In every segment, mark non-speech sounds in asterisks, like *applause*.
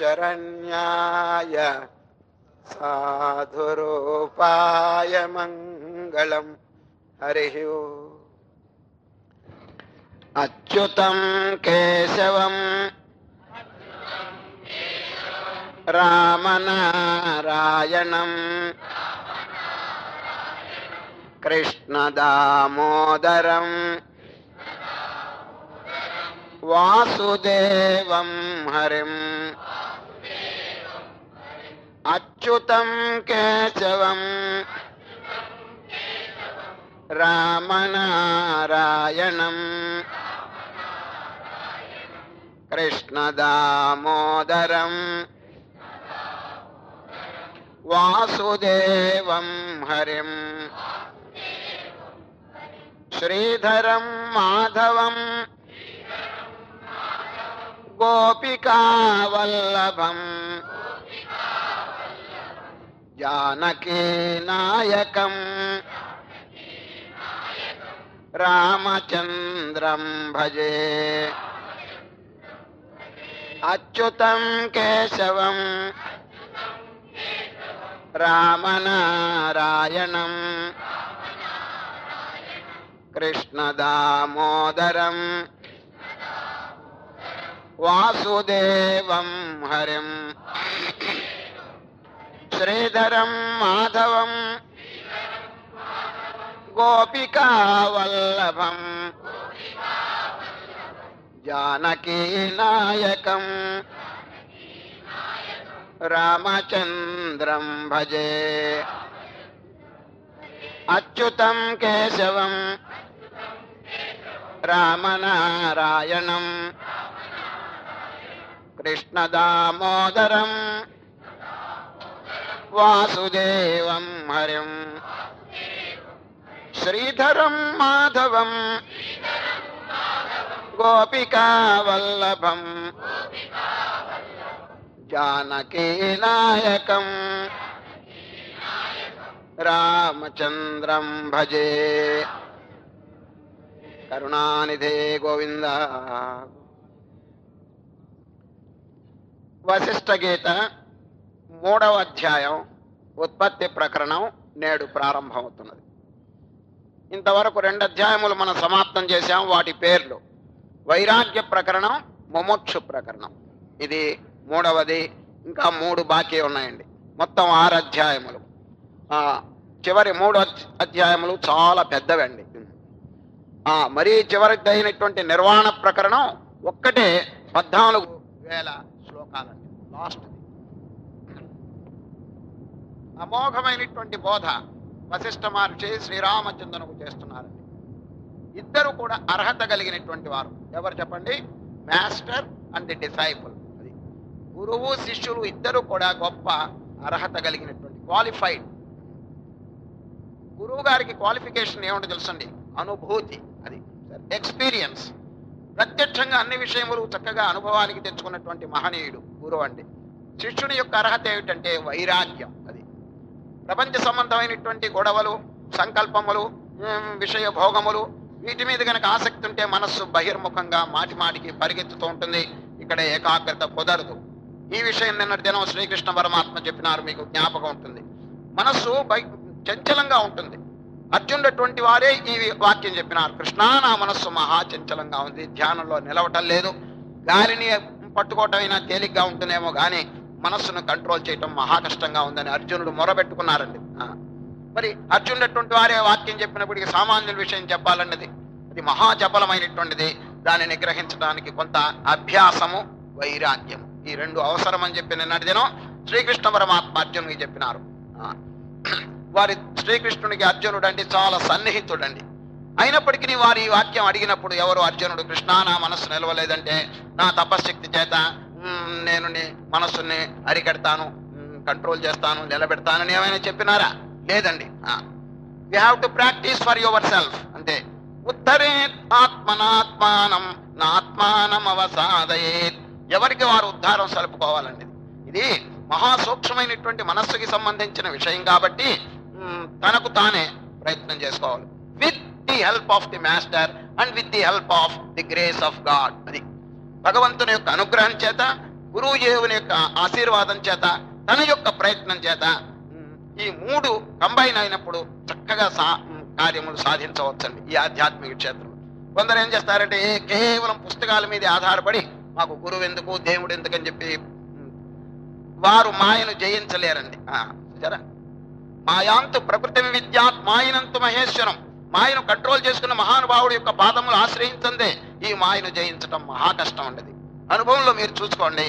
शरण्याय साधुरूपाय साधुरूपायमङ्गलम् हरिः अच्युतं केशवम् रामनारायणम् कृष्णदामोदरम् वासुदेवं हरिम्। अच्युतं केशवम्। रामनारायणम्। कृष्णदामोदरम्। वासुदेवं हरिम्। श्रीधरं माधवम्। गोपिकावल्लभम्। यकम् रामचन्द्रं भजे। अच्युतं केशवम्। रामनारायणम्। कृष्णदामोदरम्। वासुदेवं हरिम्। श्रीधरम् माधवम्। गोपिकावल्लभम्। जानकीनायकम् रामचन्द्रम् भजे। अच्युतम् केशवम्। रामनारायणम्। कृष्णदामोदरम्। वासुदेवं हरिम् श्रीधरं माधवम् गोपिकावल्लभम् जानकीनायकम् रामचन्द्रं भजे। करुणानिधे गोविन्द। वसिष्ठगीता। మూడవ అధ్యాయం ఉత్పత్తి ప్రకరణం నేడు ప్రారంభమవుతున్నది. ఇంతవరకు రెండు అధ్యాయములు మనం సమాప్తం చేశాం వాటి పేర్లు. వైరాగ్య ప్రకరణం ముముక్షు ప్రకరణం. ఇది మూడవది ఇంకా మూడు బాకీ ఉన్నాయండి. మొత్తం ఆరు అధ్యాయములు. చివరి మూడు అధ్యాయములు చాలా పెద్దవండి. మరీ చివరికి తగినటువంటి నిర్వాణ ప్రకరణం ఒక్కటే పద్నాలుగు వేల శ్లోకాలండి. లాస్ట్ అమోఘమైనటువంటి బోధ వశిష్ఠ మహర్షి శ్రీరామచంద్రునకు చేస్తున్నారండి. ఇద్దరు కూడా అర్హత కలిగినటువంటి వారు. ఎవరు చెప్పండి? Master and the disciple. అది గురువు శిష్యులు ఇద్దరు కూడా గొప్ప అర్హత కలిగినటువంటి క్వాలిఫైడ్. గురువు గారికి క్వాలిఫికేషన్ ఏమిటో తెలుసండి? అనుభూతి. అది ఎక్స్పీరియన్స్. ప్రత్యక్షంగా అన్ని విషయములు చక్కగా అనుభవానికి తెచ్చుకున్నటువంటి మహనీయుడు గురువు అండి. శిష్యుని యొక్క అర్హత ఏమిటంటే వైరాగ్యం. ప్రపంచ సంబంధమైనటువంటి గొడవలు సంకల్పములు విషయ భోగములు వీటి మీద కనుక ఆసక్తి ఉంటే మనస్సు బహిర్ముఖంగా మాటి మాటికి పరిగెత్తుతూ ఉంటుంది. ఇక్కడ ఏకాగ్రత కుదరదు. ఈ విషయం నిన్నటి దినం శ్రీకృష్ణ పరమాత్మ చెప్పినారు మీకు జ్ఞాపకం ఉంటుంది. మనస్సు బై చంచలంగా ఉంటుంది. అర్జునుడటువంటి వారే ఈ వాక్యం చెప్పినారు. కృష్ణ నా మనస్సు మహా చంచలంగా ఉంది. ధ్యానంలో నిలవటం లేదు. గాలిని పట్టుకోవటమైనా తేలిగ్గా ఉంటుందేమో కానీ మనస్సును కంట్రోల్ చేయటం మహా కష్టంగా ఉందని అర్జునుడు మొరబెట్టుకున్నారండి. ఆ. మరి అర్జునుడు అటువంటి వారే వాక్యం చెప్పినప్పటికీ సామాన్యుల విషయం చెప్పాలన్నది. అది మహా చపలమైనటువంటిది దాన్ని నిగ్రహించడానికి కొంత అభ్యాసము వైరాగ్యం ఈ రెండు అవసరం అని చెప్పి నిన్నటి దినం శ్రీకృష్ణ పరమాత్మ అర్జునుడికి చెప్పినారు. ఆ. వారి శ్రీకృష్ణునికి అర్జునుడు అంటే చాలా సన్నిహితుడండి. అయినప్పటికీ వారి ఈ వాక్యం అడిగినప్పుడు ఎవరు అర్జునుడు? కృష్ణ నా మనస్సు నిలవలేదంటే నా తపశ్శక్తి చేత నేను నీ మనస్సుని అరికడతాను కంట్రోల్ చేస్తాను నిలబెడతానని ఏమైనా చెప్పినారా? లేదండి. You have to practise for yourself అంటే ఉత్తరే ఆత్మనాత్మానం నాత్మానం అవసాదయేత్. ఎవరికి వారు ఉద్ధారం సలుపుకోవాలండి? ఇది మహా సూక్ష్మమైనటువంటి మనస్సుకి సంబంధించిన విషయం కాబట్టి తనకు తానే ప్రయత్నం చేసుకోవాలి. With the help of the master and with the help of the grace of God అది. భగవంతుని యొక్క అనుగ్రహం చేత గురువు దేవుని యొక్క ఆశీర్వాదం చేత తన యొక్క ప్రయత్నం చేత ఈ మూడు కంబైన్ అయినప్పుడు చక్కగా సా కార్యములు సాధించవచ్చండి ఈ ఆధ్యాత్మిక క్షేత్రం కొందరు ఏం చేస్తారంటే ఏ- కేవలం పుస్తకాల మీద ఆధారపడి మాకు గురువు ఎందుకు దేవుడు ఎందుకని చెప్పి వారు మాయను జయించలేరండి. ఆ, చూసారా? మాయాంతు ప్రకృతి విద్యాత్ మాయనంతు మహేశ్వరం. మాయను కంట్రోల్ చేసుకున్న మహానుభావుడు యొక్క పాదములు ఆశ్రయించందే. ఈ మాయను జయించడం మహా కష్టం ఉండదు. అనుభవంలో మీరు చూసుకోండి.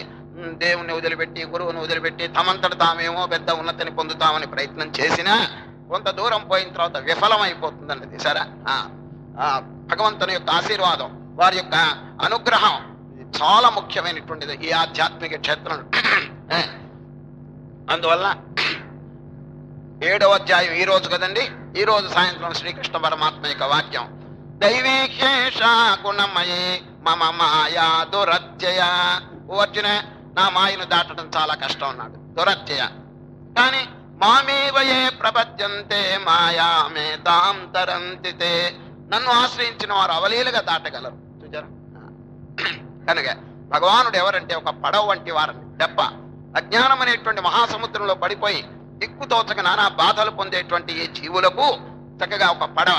దేవుణ్ణి వదిలిపెట్టి గురువుని వదిలిపెట్టి తమంతట తామేమో పెద్ద ఉన్నతిని పొందుతామని ప్రయత్నం చేసినా కొంత దూరం పోయిన తర్వాత విఫలమైపోతుందండి సరే. ఆ, ఆ, భగవంతుని యొక్క ఆశీర్వాదం వారి యొక్క అనుగ్రహం ఇది చాలా ముఖ్యమైనటువంటిది ఈ ఆధ్యాత్మిక క్షేత్రం *clears throat* అందువల్ల ఏడవ అధ్యాయం ఈ రోజు కదండి? ఈ రోజు సాయంత్రం శ్రీకృష్ణ పరమాత్మ యొక్క వాక్యం. దైవీశేష గుణమయే మమ మాయా దురత్యయ. ఓ అర్జున నా మాయను దాటడం చాలా కష్టం అన్నాడు. దురత్యయ. కానీ మామేవయే ప్రపద్యంతే మాయామే తాం తరంతితే. నన్ను ఆశ్రయించిన వారు అవలీలుగా దాటగలరు. చూచారా? కనుక భగవానుడు ఎవరంటే ఒక పడవ వంటి వారని దెబ్బ అజ్ఞానం అనేటువంటి మహాసముద్రంలో పడిపోయి దిక్కుతోచక నానా బాధలు పొందేటువంటి ఈ జీవులకు చక్కగా ఒక పడవ.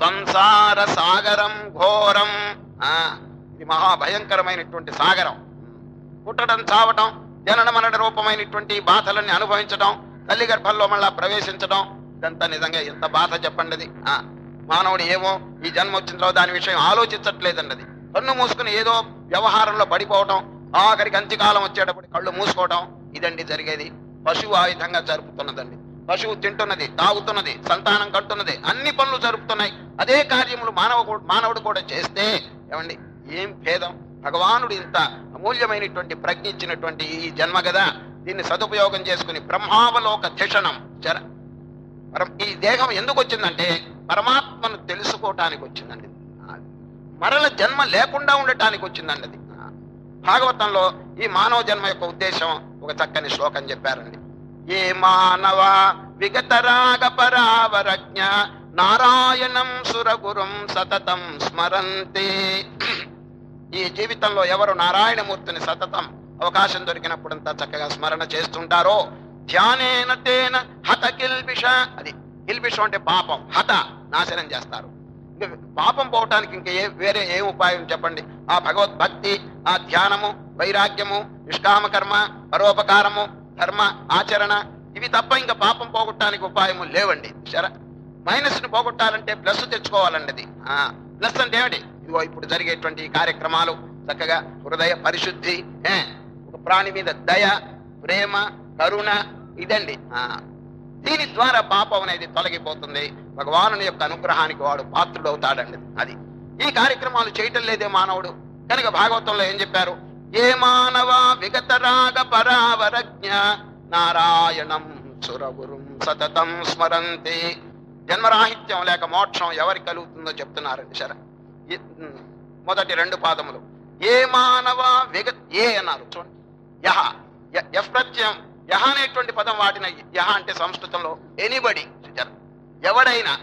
సంసార సాగరం ఘోరం. ఆ ఇది మహాభయంకరమైనటువంటి సాగరం. పుట్టడం చావటం జనన మనడ రూపమైనటువంటి బాధలన్నీ అనుభవించడం తల్లి గర్భంలో మళ్ళా ప్రవేశించడం ఇదంతా నిజంగా ఎంత బాధ చెప్పండి అది. ఆ మానవుడు ఏమో ఈ జన్మ వచ్చిన తర్వాత దాని విషయం ఆలోచించట్లేదన్నది. కన్ను మూసుకుని ఏదో వ్యవహారంలో పడిపోవటం ఆఖరికి అంత్యకాలం వచ్చేటప్పుడు కళ్ళు మూసుకోవటం ఇదండి జరిగేది. పశువు ఆ విధంగా జరుపుతున్నదండి. పశువు తింటున్నది తాగుతున్నది సంతానం కట్టున్నది అన్ని పనులు జరుపుతున్నాయి. అదే కార్యములు మానవ మానవుడు కూడా చేస్తే ఏమండి ఏం భేదం? భగవానుడు ఇంత అమూల్యమైనటువంటి ప్రజ్ఞ ఇచ్చినటువంటి ఈ జన్మ కదా దీన్ని సదుపయోగం చేసుకుని బ్రహ్మావలోక ధిషణం చర పరం- ఈ దేహం ఎందుకు వచ్చిందంటే పరమాత్మను తెలుసుకోవటానికి వచ్చిందండి. మరల జన్మ లేకుండా ఉండటానికి వచ్చిందండి అది. భాగవతంలో ఈ మానవ జన్మ యొక్క ఉద్దేశం ఒక చక్కని శ్లోకం చెప్పారండి. ఏ మానవ విగతరాగపరావరజ్ఞ నారాయణం సురగురుం సతతం స్మరంతే. ఈ జీవితంలో ఎవరు నారాయణమూర్తిని సతతం అవకాశం దొరికినప్పుడంతా చక్కగా స్మరణ చేస్తుంటారో? ధ్యానేన తేన హత కిల్బిష. అది కిల్బిషం అంటే పాపం హత నాశనం చేస్తారు. పాపం పోవటానికి ఇంక ఏ వేరే ఏం ఉపాయం చెప్పండి? ఆ భగవద్భక్తి ఆ ధ్యానము వైరాగ్యము నిష్కామ కర్మ పరోపకారము ధర్మ ఆచరణ ఇవి తప్ప ఇంకా పాపం పోగొట్టడానికి ఉపాయము లేవండి. సరే మైనస్ను పోగొట్టాలంటే ప్లస్ తెచ్చుకోవాలండి అది ప్లస్ అంటే ఏమిటి? ఇదిగో ఇప్పుడు జరిగేటువంటి కార్యక్రమాలు చక్కగా హృదయ పరిశుద్ధి ఒక ప్రాణి మీద దయ ప్రేమ కరుణ ఇదండి. ఆ, దీని ద్వారా పాపం అనేది తొలగిపోతుంది. భగవానుని యొక్క అనుగ్రహానికి వాడు పాత్రుడవుతాడండి. అది. ఈ కార్యక్రమాలు చేయటం లేదే మానవుడు. కనుక భాగవతంలో ఏం చెప్పారు? ఏ మానవ విగత రాగ పరావరజ్ఞ నారాయణం సురగురుం సతతం స్మరంతి. జన్మరాహిత్యం లేక మోక్షం ఎవరికి కలుగుతుందో చెప్తున్నారండి సరే మొదటి రెండు పాదములు. ఏ మానవ విగ ఏ అన్నారు చూడండి. యహ ఎఫ్ ప్రత్యయం యహ అనేటువంటి పదం వాడిన యహ అంటే సంస్కృతంలో ఎనీబడి ఎవడైనా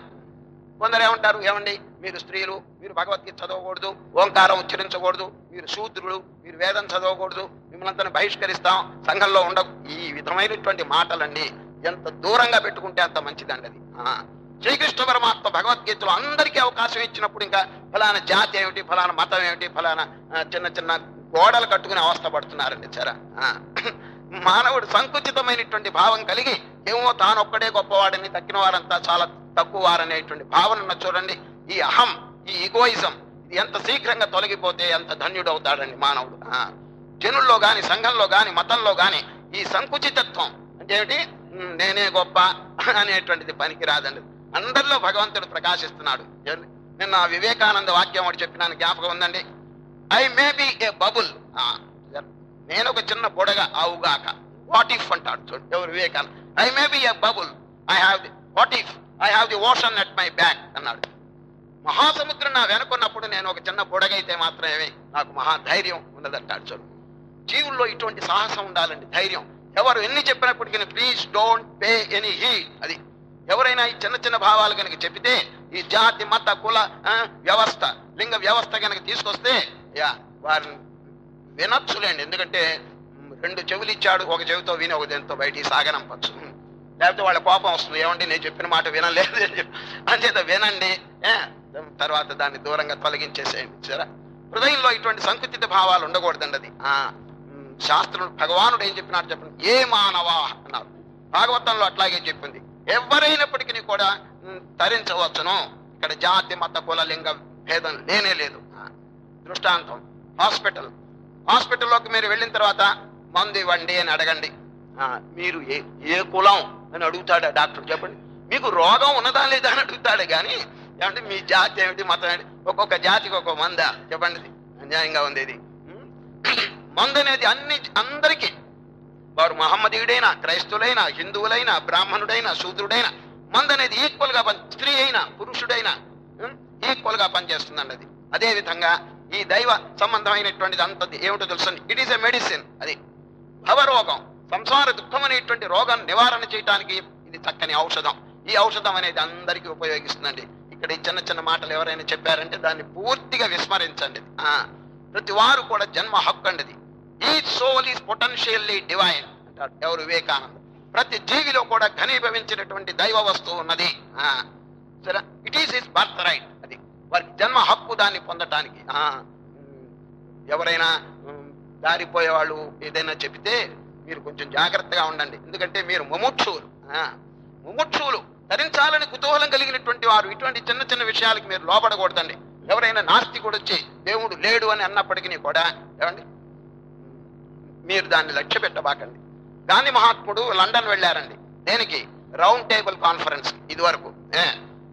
కొందరు ఏమంటారు ఏమండి మీరు స్త్రీలు మీరు భగవద్గీత చదవకూడదు ఓంకారం ఉచ్చరించకూడదు మీరు శూద్రులు మీరు వేదం చదవకూడదు మిమ్మల్ని బహిష్కరిస్తాం సంఘంలో ఉండ ఈ విధమైనటువంటి మాటలన్నీ ఎంత దూరంగా పెట్టుకుంటే అంత మంచిదండి అది ఆ. శ్రీకృష్ణ పరమాత్మ భగవద్గీతలో అందరికీ అవకాశం ఇచ్చినప్పుడు ఇంకా ఫలానా జాతి ఏమిటి ఫలానా మతం ఏమిటి ఫలానా చిన్న చిన్న గోడలు కట్టుకుని అవస్థ పడుతున్నారండి సరే మానవుడు సంకుచితమైనటువంటి భావం కలిగి ఏమో తాను ఒక్కడే గొప్పవాడని తక్కిన వారంతా చాలా తక్కువ వారనేటువంటి భావన చూడండి. ఈ అహం ఈ ఈగోయిజం ఇది ఎంత శీఘ్రంగా తొలగిపోతే ఎంత ధన్యుడు అవుతాడండి మానవుడు జనుల్లో గాని సంఘంలో గాని మతంలో గాని ఈ సంకుచితత్వం అంటే ఏమిటి? నేనే గొప్ప *laughs* అనేటువంటిది పనికి రాదండి అందరిలో భగవంతుడు ప్రకాశిస్తున్నాడు. నిన్న వివేకానంద వాక్యం ఒకటి చెప్పినాను జ్ఞాపకం ఉందండి? I may be a bubble నేను ఒక చిన్న బుడగ అవుగాక వాట్ ఇఫ్ అంటాడు చూడండి ఎవరు Vivekananda? I may be a bubble I have the what if I have the ocean at my back అన్నాడు. మహాసముద్రం నా వెనుకున్నప్పుడు నేను ఒక చిన్న బుడగైతే మాత్రమే నాకు మహా ధైర్యం ఉన్నదంటాడు చూడు. జీవుల్లో ఇటువంటి సాహసం ఉండాలండి ధైర్యం. ఎవరు ఎన్ని చెప్పినప్పటికీ please don't pay any heed అది. ఎవరైనా ఈ చిన్న చిన్న భావాలు కనుక చెబితే ఈ జాతి మత కుల వ్యవస్థ లింగ వ్యవస్థ కనుక తీసుకొస్తే యా వారిని వినొచ్చులేండి. ఎందుకంటే రెండు చెవులు ఇచ్చాడు ఒక చెవితో విని ఒక దేంతో బయటికి సాగనంపచ్చు. లేకపోతే వాళ్ళ కోపం వస్తుంది. ఏమండి నేను చెప్పిన మాట వినలేదు. అని చెప్పి. అంచేత వినండి. తర్వాత దాన్ని దూరంగా తొలగించేసేయండి. సరే హృదయంలో ఇటువంటి సంకుచిత భావాలు ఉండకూడదండి అది. ఆ, శాస్త్రుడు భగవానుడు ఏం చెప్పినాడు చెప్పండి? ఏ మానవా అన్నారు. భాగవతంలో అట్లాగే చెప్పింది. ఎవరైనప్పటికీ కూడా తరించవచ్చును. ఇక్కడ జాతి మత కుల లింగ భేదం లేనే లేదు. దృష్టాంతం. హాస్పిటల్. హాస్పిటల్లోకి మీరు వెళ్ళిన తర్వాత మందు ఇవ్వండి అని అడగండి. మీరు ఏ ఏ కులం అని అడుగుతాడా డాక్టర్. చెప్పండి. మీకు రోగం ఉన్నదా లేదా అని అడుగుతాడు కానీ ఏమంటే మీ జాతి ఏమిటి మతం ఏమిటి? ఒక్కొక్క జాతికి ఒక్కొక్క మంద. చెప్పండి. అన్యాయంగా ఉంది ఇది. *clears throat* మందు అనేది అన్ని అందరికీ. వారు మహమ్మదీయుడైనా క్రైస్తవులైనా హిందువులైనా బ్రాహ్మణుడైనా శూద్రుడైనా మందు అనేది ఈక్వల్గా పని స్త్రీ అయినా పురుషుడైనా ఈక్వల్గా పనిచేస్తుందండి అది. అదే విధంగా ఈ దైవ సంబంధమైనటువంటిది అంత ఏమిటో తెలుసు ఇట్ ఈస్ ఎ మెడిసిన్ అది. భవరోగం. సంసార దుఃఖం అనేటువంటి రోగం నివారణ చేయడానికి ఇది చక్కని ఔషధం. ఈ ఔషధం అనేది అందరికీ ఉపయోగిస్తుందండి. ఇక్కడ ఈ చిన్న చిన్న మాటలు ఎవరైనా చెప్పారంటే దాన్ని పూర్తిగా విస్మరించండి. ప్రతి వారు కూడా జన్మ హక్కు అండి ఇది ఈ సోల్ ఈస్ పొటెన్షియల్లీ డివైన్ అంటారు ఎవరు వివేకానంద. ప్రతి జీవిలో కూడా ఘనీభవించినటువంటి దైవ వస్తువు ఉన్నది. ఆ సరే it is is birthright అది. వారికి జన్మ హక్కు దాన్ని పొందటానికి. ఆ ఎవరైనా దారిపోయేవాళ్ళు దారిపోయే వాళ్ళు ఏదైనా చెబితే మీరు కొంచెం జాగ్రత్తగా ఉండండి. ఎందుకంటే మీరు ముముక్షువులు. ముముక్షువులు ధరించాలని కుతూహలం కలిగినటువంటి వారు. ఇటువంటి చిన్న చిన్న విషయాలకి మీరు లోపడకూడదండి. ఎవరైనా నాస్తికుడు వచ్చి దేవుడు లేడు అని అన్నప్పటికీ కూడా ఏమండి? మీరు దాన్ని లక్ష్య పెట్టబాకండి. గాంధీ మహాత్ముడు లండన్ వెళ్ళారండి. దేనికి? రౌండ్ టేబుల్ కాన్ఫరెన్స్ ఇది వరకు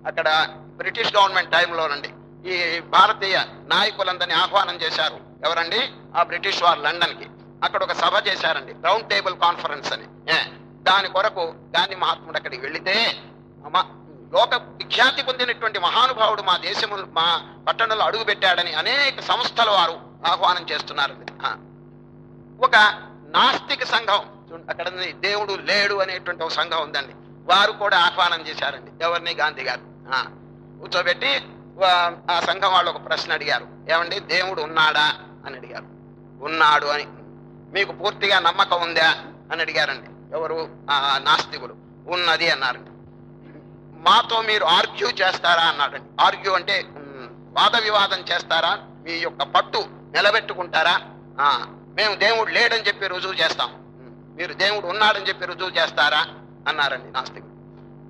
అక్కడ బ్రిటిష్ గవర్నమెంట్ టైంలోనండి. ఈ భారతీయ నాయకులందరినీ ఆహ్వానం చేశారు. ఎవరండి? ఆ బ్రిటిష్ వారు లండన్కి అక్కడ ఒక సభ చేశారండి. రౌండ్ టేబుల్ కాన్ఫరెన్స్ అని. దాని కొరకు గాంధీ మహాత్ముడు అక్కడికి వెళితే లోక విఖ్యాతి పొందినటువంటి మహానుభావుడు మా దేశము మా పట్టణంలో అడుగు పెట్టాడని అనేక సంస్థల వారు ఆహ్వానం చేస్తున్నారండి. ఆ. ఒక నాస్తిక సంఘం. అక్కడ దేవుడు లేడు అనేటువంటి ఒక సంఘం ఉందండి. వారు కూడా ఆహ్వానం చేశారండి. ఎవరిని? గాంధీ గారు. ఆ, కూర్చోబెట్టి ఆ సంఘం వాళ్ళు ఒక ప్రశ్న అడిగారు. ఏమండి? దేవుడు ఉన్నాడా? అని అడిగారు. ఉన్నాడు అని. మీకు పూర్తిగా నమ్మకం ఉందా? అని అడిగారండి. ఎవరు? ఆ నాస్తికులు. ఉన్నది అన్నారండి. మాతో మీరు ఆర్గ్యూ చేస్తారా? అన్నాడండి. ఆర్గ్యూ అంటే వాద వివాదం చేస్తారా? మీ యొక్క పట్టు నిలబెట్టుకుంటారా? మేము దేవుడు లేడని చెప్పి రుజువు చేస్తాం మీరు దేవుడు ఉన్నాడని చెప్పి రుజువు చేస్తారా? అన్నారండి నాస్తికుడు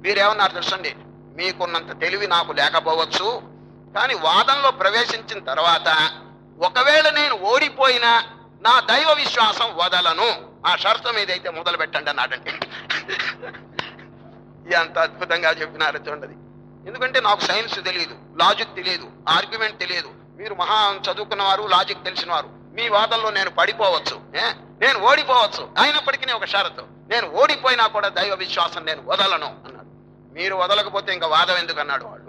మీరేమన్నారు తెలుసండి? మీకున్నంత తెలివి నాకు లేకపోవచ్చు. కానీ వాదంలో ప్రవేశించిన తర్వాత ఒకవేళ నేను ఓడిపోయినా నా దైవ విశ్వాసం వదలను. ఆ షరతు మీదైతే మొదలు పెట్టండి అన్నాడండి. ఎంత అద్భుతంగా చెప్పినారు చూడండి. ఎందుకంటే నాకు సైన్స్ తెలియదు లాజిక్ తెలియదు ఆర్గ్యుమెంట్ తెలియదు మీరు మహా చదువుకున్నవారు లాజిక్ తెలిసిన వారు మీ వాదనలో నేను పడిపోవచ్చు ఏ? నేను ఓడిపోవచ్చు. అయినప్పటికీ ఒక షరతు. నేను ఓడిపోయినా కూడా దైవ విశ్వాసం నేను వదలను అన్నాడు. మీరు వదలకపోతే ఇంకా వాదం ఎందుకు అన్నాడు వాడు.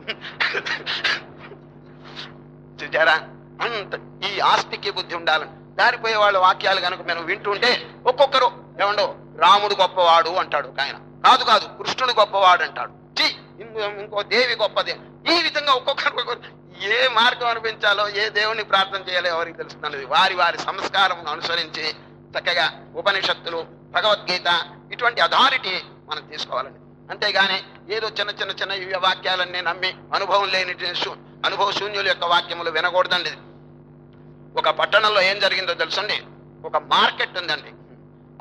చూచారా? అంత ఈ ఆస్తికి బుద్ధి ఉండాలని. దారిపోయే వాళ్ళ వాక్యాలు కనుక మనం వింటుంటే ఒక్కొక్కరు ఏమండో రాముడు గొప్పవాడు అంటాడు ఆయన. కాదు కాదు కృష్ణుడు గొప్పవాడు అంటాడు. ఇంకో దేవి గొప్పదే. ఈ విధంగా ఒక్కొక్కరు ఏ మార్గం అనిపించాలో ఏ దేవుని ప్రార్థన చేయాలో ఎవరికి తెలుస్తున్నది వారి వారి సంస్కారం అనుసరించి చక్కగా ఉపనిషత్తులు భగవద్గీత ఇటువంటి అథారిటీ మనం తీసుకోవాలండి. అంతేగాని ఏదో చిన్న చిన్న చిన్న వాక్యాలన్నీ నమ్మి అనుభవం లేని అనుభవ శూన్యుల యొక్క వాక్యములు వినకూడదండి. ఒక పట్టణంలో ఏం జరిగిందో తెలుసండి? ఒక మార్కెట్ ఉందండి.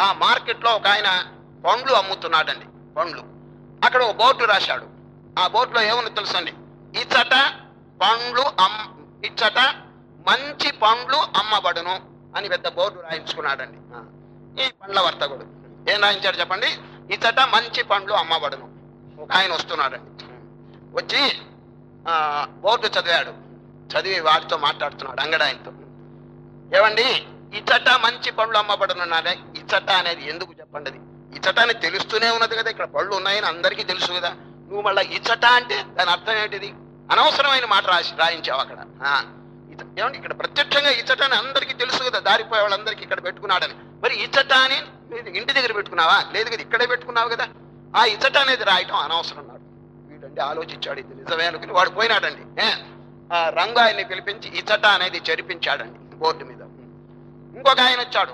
ఆ మార్కెట్లో ఒక ఆయన పండ్లు అమ్ముతున్నాడండి పండ్లు. అక్కడ ఒక బోర్డు రాశాడు. ఆ బోర్డులో ఏముంది తెలుసండి? ఇచ్చట పండ్లు అమ్ ఇచ్చట మంచి పండ్లు అమ్మబడును అని పెద్ద బోర్డు రాయించుకున్నాడండి. ఈ పండ్ల వర్తకుడు. ఏం రాయించాడు చెప్పండి? ఇచ్చట మంచి పండ్లు అమ్మబడును. ఒక ఆయన వస్తున్నాడండి. వచ్చి ఆ, బోర్డు చదివాడు. చదివి వాడితో మాట్లాడుతున్నాడు అంగడాయనతో. ఏమండి? ఇచ్చట మంచి పళ్ళు అమ్మబడునున్నారే. ఇచ్చట అనేది ఎందుకు చెప్పండి అది ఇచ్చట అని తెలుస్తూనే ఉన్నది కదా ఇక్కడ పళ్ళు ఉన్నాయని అందరికీ తెలుసు కదా. నువ్వు మళ్ళీ ఇచ్చట అంటే దాని అర్థం ఏంటిది? అనవసరమైన మాట రాసి రాయించావు అక్కడ. ఆ, ఏమండి ఇక్కడ ప్రత్యక్షంగా ఇచ్చట అని అందరికీ తెలుసు కదా దారిపోయే వాళ్ళందరికీ ఇక్కడ పెట్టుకున్నాడని. మరి ఇచ్చట అని ఇంటి దగ్గర పెట్టుకున్నావా? లేదు కదా ఇక్కడే పెట్టుకున్నావు కదా. ఆ ఇచ్చట అనేది రాయటం అనవసరం అన్నాడు వీడండి ఆలోచించాడు ఇది నిజమే అనుకుని వాడు పోయినాడండి. ఆ రంగు ఆయన్ని పిలిపించి ఇచ్చట అనేది చెరిపించాడండి బోర్డు మీద. ఇంకొక ఆయన వచ్చాడు.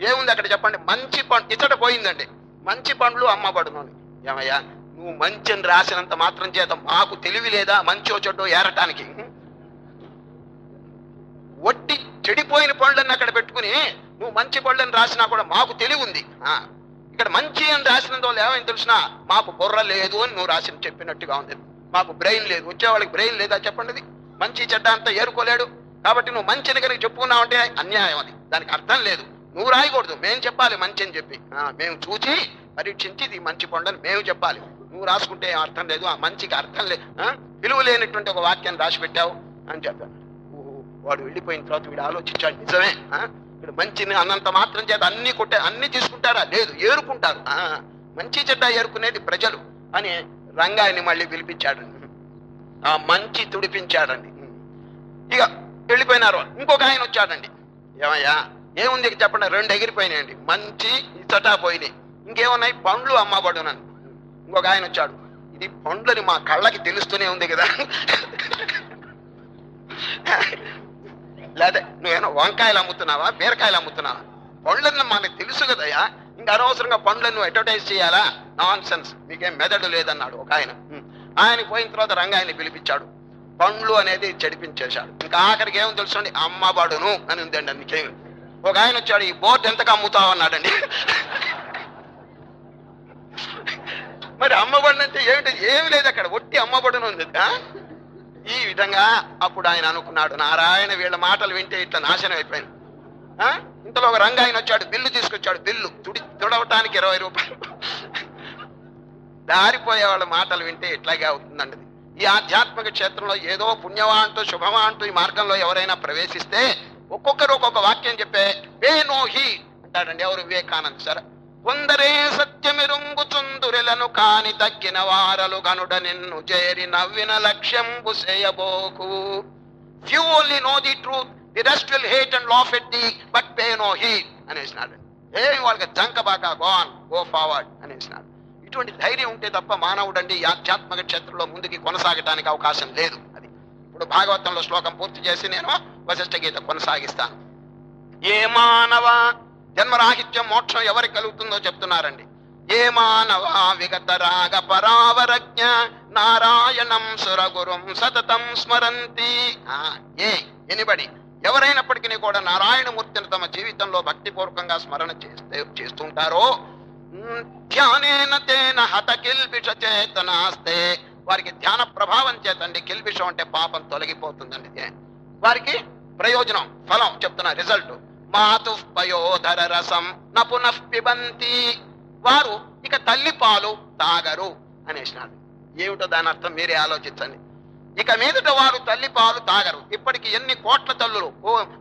ఏముంది అక్కడ చెప్పండి? మంచి పండు. ఇచ్చట పోయిందండి. మంచి పండ్లు అమ్మబడునని ఏమయ్యా నువ్వు మంచి అని రాసినంత మాత్రం చేత మాకు తెలివి లేదా? మంచో చెడ్డో ఏరటానికి. ఒట్టి చెడిపోయిన పండ్లను అక్కడ పెట్టుకుని నువ్వు మంచి పళ్ళని రాసినా కూడా మాకు తెలివి ఉంది. ఆ, ఇక్కడ మంచి అని రాసినందు వాళ్ళు ఏమైనా తెలిసినా? మాకు బుర్ర లేదు అని నువ్వు రాసిన చెప్పినట్టుగా ఉంది. మాకు బ్రెయిన్ లేదు. వచ్చేవాళ్ళకి బ్రెయిన్ లేదా చెప్పండి మంచి చెడ్డ అంతా ఏరుకోలేడు. కాబట్టి నువ్వు మంచిని కనుక చెప్పుకున్నావు అంటే అన్యాయం అది. దానికి అర్థం లేదు. నువ్వు రాయకూడదు. మేము చెప్పాలి మంచి అని చెప్పి. మేము చూచి పరీక్షించి ఇది మంచి పండు మేము చెప్పాలి. నువ్వు రాసుకుంటే అర్థం లేదు ఆ మంచికి అర్థం లేదు. విలువ లేనటువంటి ఒక వాక్యాన్ని రాసి పెట్టావు అని చెప్పాను. ఓహో, వాడు వెళ్ళిపోయిన తర్వాత వీడు ఆలోచించాడు నిజమే. ఆ? వీడు మంచిని అన్నంత మాత్రం చేత అన్ని కొట్టే అన్ని తీసుకుంటారా లేదు ఏరుకుంటారు ఆ, మంచి చెడ్డ ఏరుకునేది ప్రజలు అని రంగాయని మళ్ళీ పిలిపించాడండి. ఆ మంచి తుడిపించాడండి. ఇక వెళ్ళిపోయినారు. ఇంకొక ఆయన వచ్చాడండి. ఏమయ్యా? ఏముంది చెప్పండి. రెండు ఎగిరిపోయినాయండి. మంచి ఇచ్చటా పోయినాయి ఇంకేమున్నాయి? పండ్లు అమ్మబడునని ఇంకొక ఆయన వచ్చాడు. ఇది పండ్లని మా కళ్ళకి తెలుస్తూనే ఉంది కదా. లేదా నువ్వేమో వంకాయలు అమ్ముతున్నావా? బీరకాయలు అమ్ముతున్నావా? పండ్లని మనకు తెలుసు కదయ్యా. ఇంకా అనవసరంగా పండ్లను నువ్వు అడ్వర్టైజ్ చేయాలా? నాన్ సెన్స్ మీకేం మెదడు లేదన్నాడు ఒక ఆయన. ఆయన పోయిన తర్వాత రంగాయన్ని పిలిపించాడు. పండ్లు అనేది చెడిపించేశాడు ఇంకా ఆఖరికి ఏమో తెలుసండి? అమ్మబడును అని ఉందండి అందుకేం. ఒక ఆయన వచ్చాడు ఈ బోర్డు ఎంతకు అమ్ముతావు? అన్నాడండి. మరి అమ్మబడిన అంటే ఏమిటి? ఏమి లేదు అక్కడ. ఒట్టి అమ్మబడును ఉంది ఈ విధంగా అప్పుడు ఆయన అనుకున్నాడు. నారాయణ వీళ్ళ మాటలు వింటే ఇట్లా నాశనం అయిపోయింది ఆ? ఇంతలో ఒక రంగు ఆయన వచ్చాడు బిల్లు తీసుకొచ్చాడు బిల్లు. తుడి తుడవటానికి ఇరవై రూపాయలు. దారిపోయే వాళ్ళ మాటలు వింటే ఇట్లాగే అవుతుందండి. ఈ ఆధ్యాత్మిక క్షేత్రంలో ఏదో పుణ్యమా అంటూ శుభమా అంటూ ఈ మార్గంలో ఎవరైనా ప్రవేశిస్తే ఒక్కొక్కరు ఒక్కొక్క వాక్యం చెప్పే వే అంటాడండి ఎవరు? వివేకానంద్ సార్. కొందరే సత్యమిరుంగుచుందురెలను కాని తగ్గిన వారలు గనుడ నిన్ను చేరి నవ్విన లక్ష్యంబు చేయబోకు few only know the truth the rest will hate and laugh at the but pay no heed అనేసినాడు. ఏమి వాళ్ళకి జంక బాగా గోన్ గో ఫార్వర్డ్ అనేసినాడు. ఇటువంటి ధైర్యం ఉంటే తప్ప మానవుడండి ఈ ఆధ్యాత్మిక క్షేత్రంలో ముందుకి కొనసాగటానికి అవకాశం లేదు. అది ఇప్పుడు భాగవతంలో శ్లోకం పూర్తి చేసి నేను వశిష్ఠ గీత కొనసాగిస్తాను. ఏ మానవ జన్మరాహిత్యం మోక్షం ఎవరికి కలుగుతుందో చెప్తున్నారండి. ఏ మానవ విగత రాగ పరావరజ్ఞ నారాయణం సురగురుం సతతం స్మరంతి. ఆ, ఏ ఎనిబడి ఎవరైనప్పటికీ కూడా నారాయణమూర్తిని తమ జీవితంలో భక్తిపూర్వకంగా స్మరణ చేస్తే చేస్తుంటారో ధ్యానేన తేన హత కిల్బిష చేతనాస్తే. వారికి ధ్యాన ప్రభావం చేతండి. కిల్బిషం అంటే పాపం తొలగిపోతుందండి. వారికి ప్రయోజనం ఫలం చెప్తున్నా రిజల్ట్. మాతు పయోధర రసం న పునః వారు ఇక తల్లి పాలు తాగరు అనేసినాడు ఏమిటో దాని అర్థం మీరే ఆలోచించండి. ఇక మీదట వారు తల్లి పాలు తాగరు. ఇప్పటికి ఎన్ని కోట్ల తల్లులు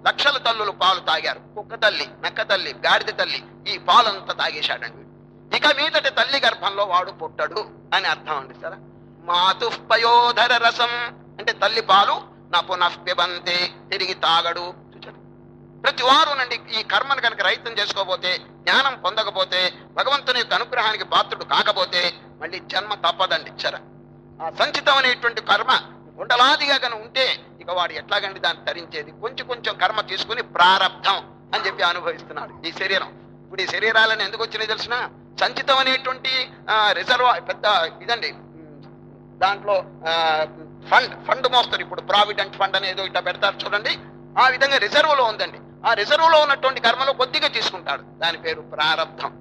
లక్షల తల్లులు పాలు తాగారు. కుక్క తల్లి నక్క తల్లి గాడిద తల్లి ఈ పాలంతా తాగేశాడండి. ఇక మీదట తల్లి గర్భంలో వాడు పుట్టడు అని అర్థం అండి సరే. మాతుపయోధర రసం. అంటే తల్లి పాలు నా పునఃపిబంతే తిరిగి తాగడు. చూచాడు ప్రతి వారు నుండి ఈ కర్మను కనుక రైతం చేసుకోపోతే జ్ఞానం పొందకపోతే భగవంతుని యొక్క అనుగ్రహానికి పాత్రుడు కాకపోతే మళ్ళీ జన్మ తప్పదండి చర ఆ సంచితం అనేటువంటి కర్మ గుండలాదిగా కనుక ఉంటే ఇక వాడు ఎట్లాగండి దాన్ని తరించేది కొంచెం కొంచెం కర్మ తీసుకుని ప్రారంధం అని చెప్పి అనుభవిస్తున్నాడు ఈ శరీరం. ఇప్పుడు ఈ శరీరాలను ఎందుకు వచ్చినాయి తెలిసినా? సంచితం అనేటువంటి రిజర్వ్ పెద్ద ఇదండి. దాంట్లో ఫండ్ ఫండ్ మోస్తారు. ఇప్పుడు ప్రావిడెంట్ ఫండ్ అనేదో ఇట్లా పెడతారు చూడండి. ఆ విధంగా రిజర్వ్లో ఉందండి. ఆ రిజర్వ్లో ఉన్నటువంటి కర్మలో కొద్దిగా తీసుకుంటాడు. దాని పేరు ప్రారంధం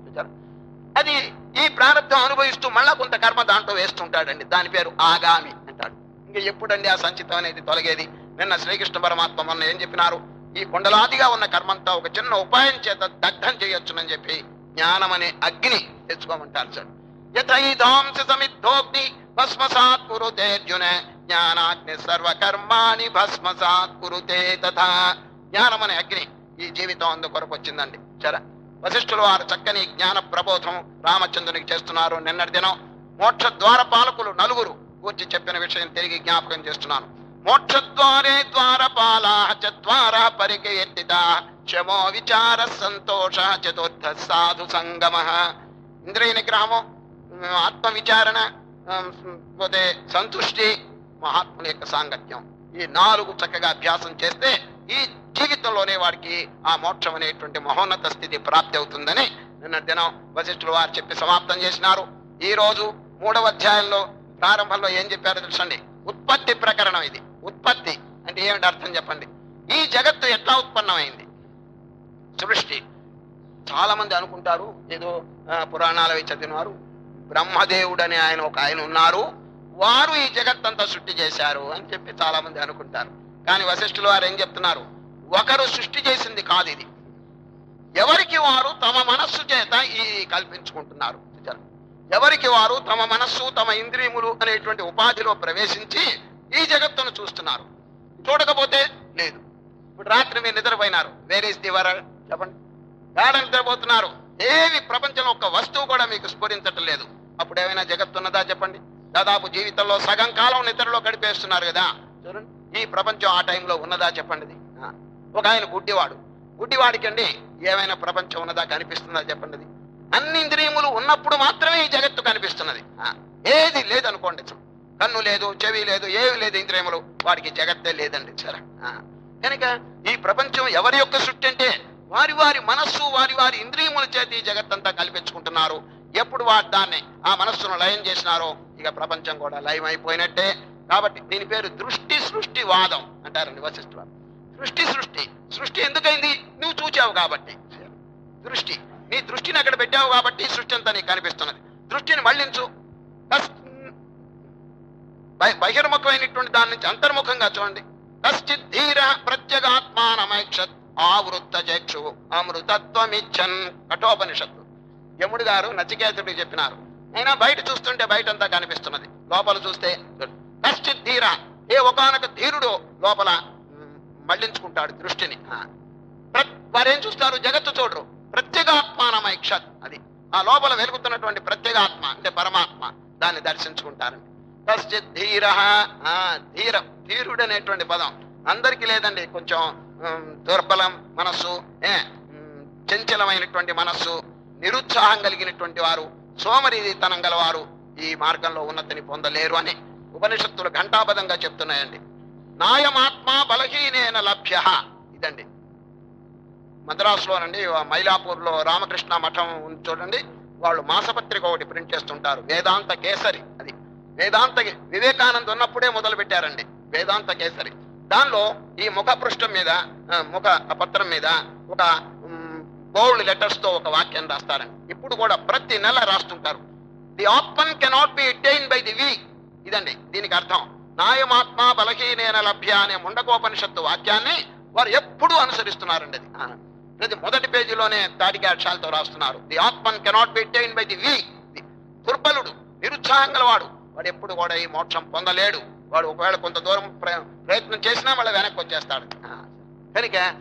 అది ఈ ప్రారంధం అనుభవిస్తూ మళ్ళా కొంత కర్మ దాంట్లో వేస్తుంటాడండి. దాని పేరు ఆగామి అంటాడు. ఇంకా ఎప్పుడండి ఆ సంచితం అనేది తొలగేది? నిన్న శ్రీకృష్ణ పరమాత్మ మొన్న ఏం చెప్పినారు? ఈ కొండలాదిగా ఉన్న కర్మంతా ఒక చిన్న ఉపాయం చేత దగ్ధం చేయొచ్చునని చెప్పి జ్ఞానం అనే అగ్ని తెచ్చుకోమంటారు సార్. యథైధాంస సమిద్ధోగ్ని భస్మసాత్ కురుతే అర్జున జ్ఞానాగ్ని సర్వకర్మాణి భస్మసాత్ కురుతే తథా. జ్ఞానం అనే అగ్ని ఈ జీవితం అందుకొరకు వచ్చిందండి. సరే వశిష్ఠులు వారు చక్కని జ్ఞాన ప్రబోధం రామచంద్రునికి చేస్తున్నారు. నిన్నటి దినం మోక్ష ద్వార పాలకులు నలుగురు కూర్చి చెప్పిన విషయం తిరిగి జ్ఞాపకం చేస్తున్నాను. మోక్షద్వారే ద్వారపాలా చద్వార పరిగెత్తిత క్షమో విచార సంతోష చతుర్థ సాధు సంగమ. ఇంద్రియ నిగ్రహము ఆత్మ విచారణ పోతే సంతుష్టి మహాత్ముని యొక్క సాంగత్యం. ఈ నాలుగు చక్కగా అభ్యాసం చేస్తే ఈ జీవితంలోనే వాడికి ఆ మోక్షం అనేటువంటి మహోన్నత స్థితి ప్రాప్తి అవుతుందని నిన్న దినం వశిష్ఠులు వారు చెప్పి సమాప్తం చేసినారు. ఈ రోజు మూడవ అధ్యాయంలో ప్రారంభంలో ఏం చెప్పారో తెలుసండి? ఉత్పత్తి ప్రకరణం ఇది. ఉత్పత్తి అంటే ఏమిటి అర్థం చెప్పండి? ఈ జగత్తు ఎట్లా ఉత్పన్నమైంది? సృష్టి. చాలా మంది అనుకుంటారు ఏదో పురాణాలవి పురాణాలు అవి చదివినారు బ్రహ్మదేవుడు అని ఆయన ఒక ఆయన ఉన్నారు వారు ఈ జగత్తంతా సృష్టి చేశారు అని చెప్పి చాలా మంది అనుకుంటారు. కానీ వశిష్ఠులు వారు ఏం చెప్తున్నారు? ఒకరు సృష్టి చేసింది కాదు ఇది. ఎవరికి వారు తమ మనస్సు చేత ఈ కల్పించుకుంటున్నారు? ఎవరికి వారు తమ మనస్సు తమ ఇంద్రియములు అనేటువంటి ఉపాధిలో ప్రవేశించి ఈ జగత్తును చూస్తున్నారు? చూడకపోతే లేదు. ఇప్పుడు రాత్రి మీరు నిద్రపోయినారు. వేరే ది వరల్డ్ చెప్పండి. గాఢ నిద్రపోతున్నారు ఏమి ప్రపంచంలో ఒక వస్తువు కూడా మీకు స్ఫురించటం లేదు. అప్పుడు ఏమైనా జగత్తున్నదా చెప్పండి. దాదాపు జీవితంలో సగం కాలం నిద్రలో గడిపేస్తున్నారు కదా. చూడండి ఈ ప్రపంచం ఆ టైంలో ఉన్నదా చెప్పండి ఒక ఆయన గుడ్డివాడు. గుడ్డివాడికి అండి ఏమైనా ప్రపంచం ఉన్నదా కనిపిస్తుందా చెప్పండి అన్ని ఇంద్రియములు ఉన్నప్పుడు మాత్రమే ఈ జగత్తు కనిపిస్తున్నది. ఆ. ఏది లేదనుకోండి. కన్ను లేదు చెవి లేదు ఏవి లేదు ఇంద్రియములు. వాడికి జగత్తే లేదండి సరే. ఆ. కనుక ఈ ప్రపంచం ఎవరి యొక్క సృష్టి అంటే వారి వారి మనస్సు వారి వారి ఇంద్రియముల చేతి జగత్తంతా కల్పించుకుంటున్నారు. ఎప్పుడు వారు దాన్ని ఆ మనస్సును లయం చేసినారో ఇక ప్రపంచం కూడా లయం అయిపోయినట్టే. కాబట్టి దీని పేరు దృష్టి సృష్టి వాదం అంటారండి నివసిస్తు సృష్టి సృష్టి. సృష్టి ఎందుకైంది? నువ్వు చూచావు కాబట్టి. దృష్టి. నీ దృష్టిని అక్కడ పెట్టావు కాబట్టి సృష్టి అంతా నీకు కనిపిస్తున్నది. దృష్టిని మళ్ళించు. బహిర్ముఖమైనటువంటి దాని నుంచి అంతర్ముఖంగా చూడండి. కశ్చిత్ ధీర ప్రత్యేగాత్మానమైక్షత్. ఆవృత్త చక్షు అమృతత్వమిచ్చన్. కఠోపనిషత్తు. యముడు గారు నచికేతుడికి చెప్పినారు. అయినా బయట చూస్తుంటే బయట అంతా కనిపిస్తున్నది. లోపల చూస్తే కశ్చిత్ ధీర. ఏ ఒకనొక ధీరుడు లోపల మళ్ళించుకుంటాడు మళ్ళించుకుంటాడు దృష్టిని. ఆ. వారేం చూస్తారు? జగత్తు చూడరు. ప్రత్యేగాత్మానమైక్షత్ అది. ఆ లోపల వెలుగుతున్నటువంటి ప్రత్యేగాత్మ అంటే పరమాత్మ దాన్ని దర్శించుకుంటారండి. కశ్చిత్ ధీర. ధీర ధీరుడు అనేటువంటి పదం. అందరికీ లేదండి కొంచెం దుర్బలం మనస్సు ఏ చంచలమైనటువంటి మనస్సు నిరుత్సాహం కలిగినటువంటి వారు సోమరితనం గలవారు ఈ మార్గంలో ఉన్నతిని పొందలేరు అని ఉపనిషత్తులు ఘంటాపదంగా చెప్తున్నాయండి. నాయమాత్మ బలహీనేన లభ్య ఇదండి. మద్రాసులోనండి మైలాపూర్లో రామకృష్ణ మఠం ఉంది చూడండి వాళ్ళు మాసపత్రిక ఒకటి ప్రింట్ చేస్తుంటారు వేదాంత కేసరి అది. వేదాంత వివేకానంద ఉన్నప్పుడే మొదలు పెట్టారండి వేదాంత కేసరి. దానిలో ఈ ముఖ పృష్ఠం మీద ముఖ పత్రం మీద ఒక బోల్డ్ లెటర్స్తో ఒక వాక్యం రాస్తారండి. ఇప్పుడు కూడా ప్రతి నెల రాస్తుంటారు. The Atman cannot be attained by the weak ఇదండి దీనికి అర్థం. నాయమాత్మ బలహీనేన లభ్య అనే ముండకోపనిషత్తు వాక్యాన్ని వారు ఎప్పుడూ అనుసరిస్తున్నారండి అది. ప్రతి మొదటి పేజీలోనే తాటికి రాస్తున్నారు. The Atman cannot be attained by the weak దుర్బలుడు నిరుత్సాహం గలవాడు. వాడు ఎప్పుడు కూడా ఈ మోక్షం పొందలేడు. వాడు ఒకవేళ కొంత దూరం ప్ర- ప్రయత్నం చేసినా మళ్ళీ వెనక్కి వచ్చేస్తాడు. కనుక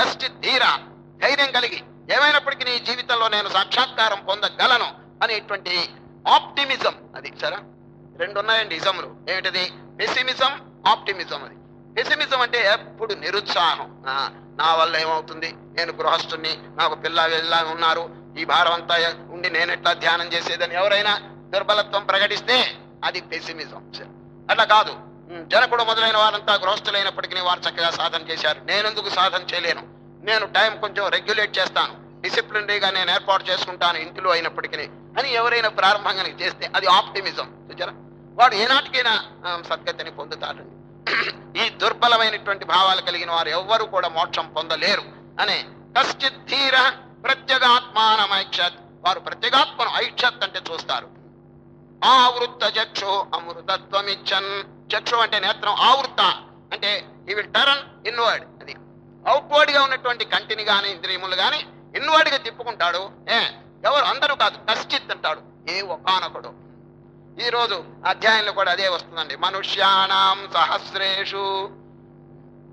కష్టి ధీర ధైర్యం కలిగి ఏమైనప్పటికీ నీ జీవితంలో నేను సాక్షాత్కారం పొందగలను అనేటువంటి ఆప్టిమిజం అది. సరే? రెండు ఉన్నాయండి ఇజములు. ఏమిటది? పెసిమిజం ఆప్టిమిజం అది. పెసిమిజం అంటే ఎప్పుడు నిరుత్సాహం. నా వల్ల ఏమవుతుంది? నేను గృహస్థుని నాకు పిల్ల వెళ్ళ ఉన్నారు. ఈ భారం అంతా ఉండి నేను ఎట్లా ధ్యానం చేసేదని ఎవరైనా దుర్బలత్వం ప్రకటిస్తే అది పెసిమిజం అట్లా కాదు. ఉమ్, జనకుడు మొదలైన వారంతా గృహస్థులైనప్పటికీ వారు చక్కగా సాధన చేశారు. నేనెందుకు సాధన చేయలేను? నేను టైం కొంచెం రెగ్యులేట్ చేస్తాను. డిసిప్లినరీగా నేను ఏర్పాటు చేసుకుంటాను ఇంటిలో అయినప్పటికీ. అని ఎవరైనా ప్రారంభంగా చేస్తే అది ఆప్టిమిజం చూచారా వాడు ఏనాటికైనా సద్గతిని పొందుతాడండి ఈ దుర్బలమైనటువంటి భావాలు కలిగిన వారు ఎవ్వరు కూడా మోక్షం పొందలేరు అనే కశ్చిత్ ధీర ప్రత్యేగాత్మానం ఐక్షత్ వారు ప్రత్యేగాత్మను ఐక్షత్ అంటే చూస్తారు. ఆవృత్త చక్షు అమృతత్వమిచ్చన్. చక్షు అంటే నేత్రం ఆవృత అంటే ఈ విల్ టర్న్ ఇన్వర్డ్ అది అవుట్వర్డ్గా ఉన్నటువంటి కంటిని గాని ఇంద్రియములు గాని ఇన్వర్డ్గా తిప్పుకుంటాడు. ఏ? ఎవరు? అందరూ కాదు. కశ్చిత్ అంటాడు. ఏ ఒకనొకడు. ఈ రోజు అధ్యాయంలో కూడా అదే వస్తుందండి. మనుష్యానాం సహస్రేషు.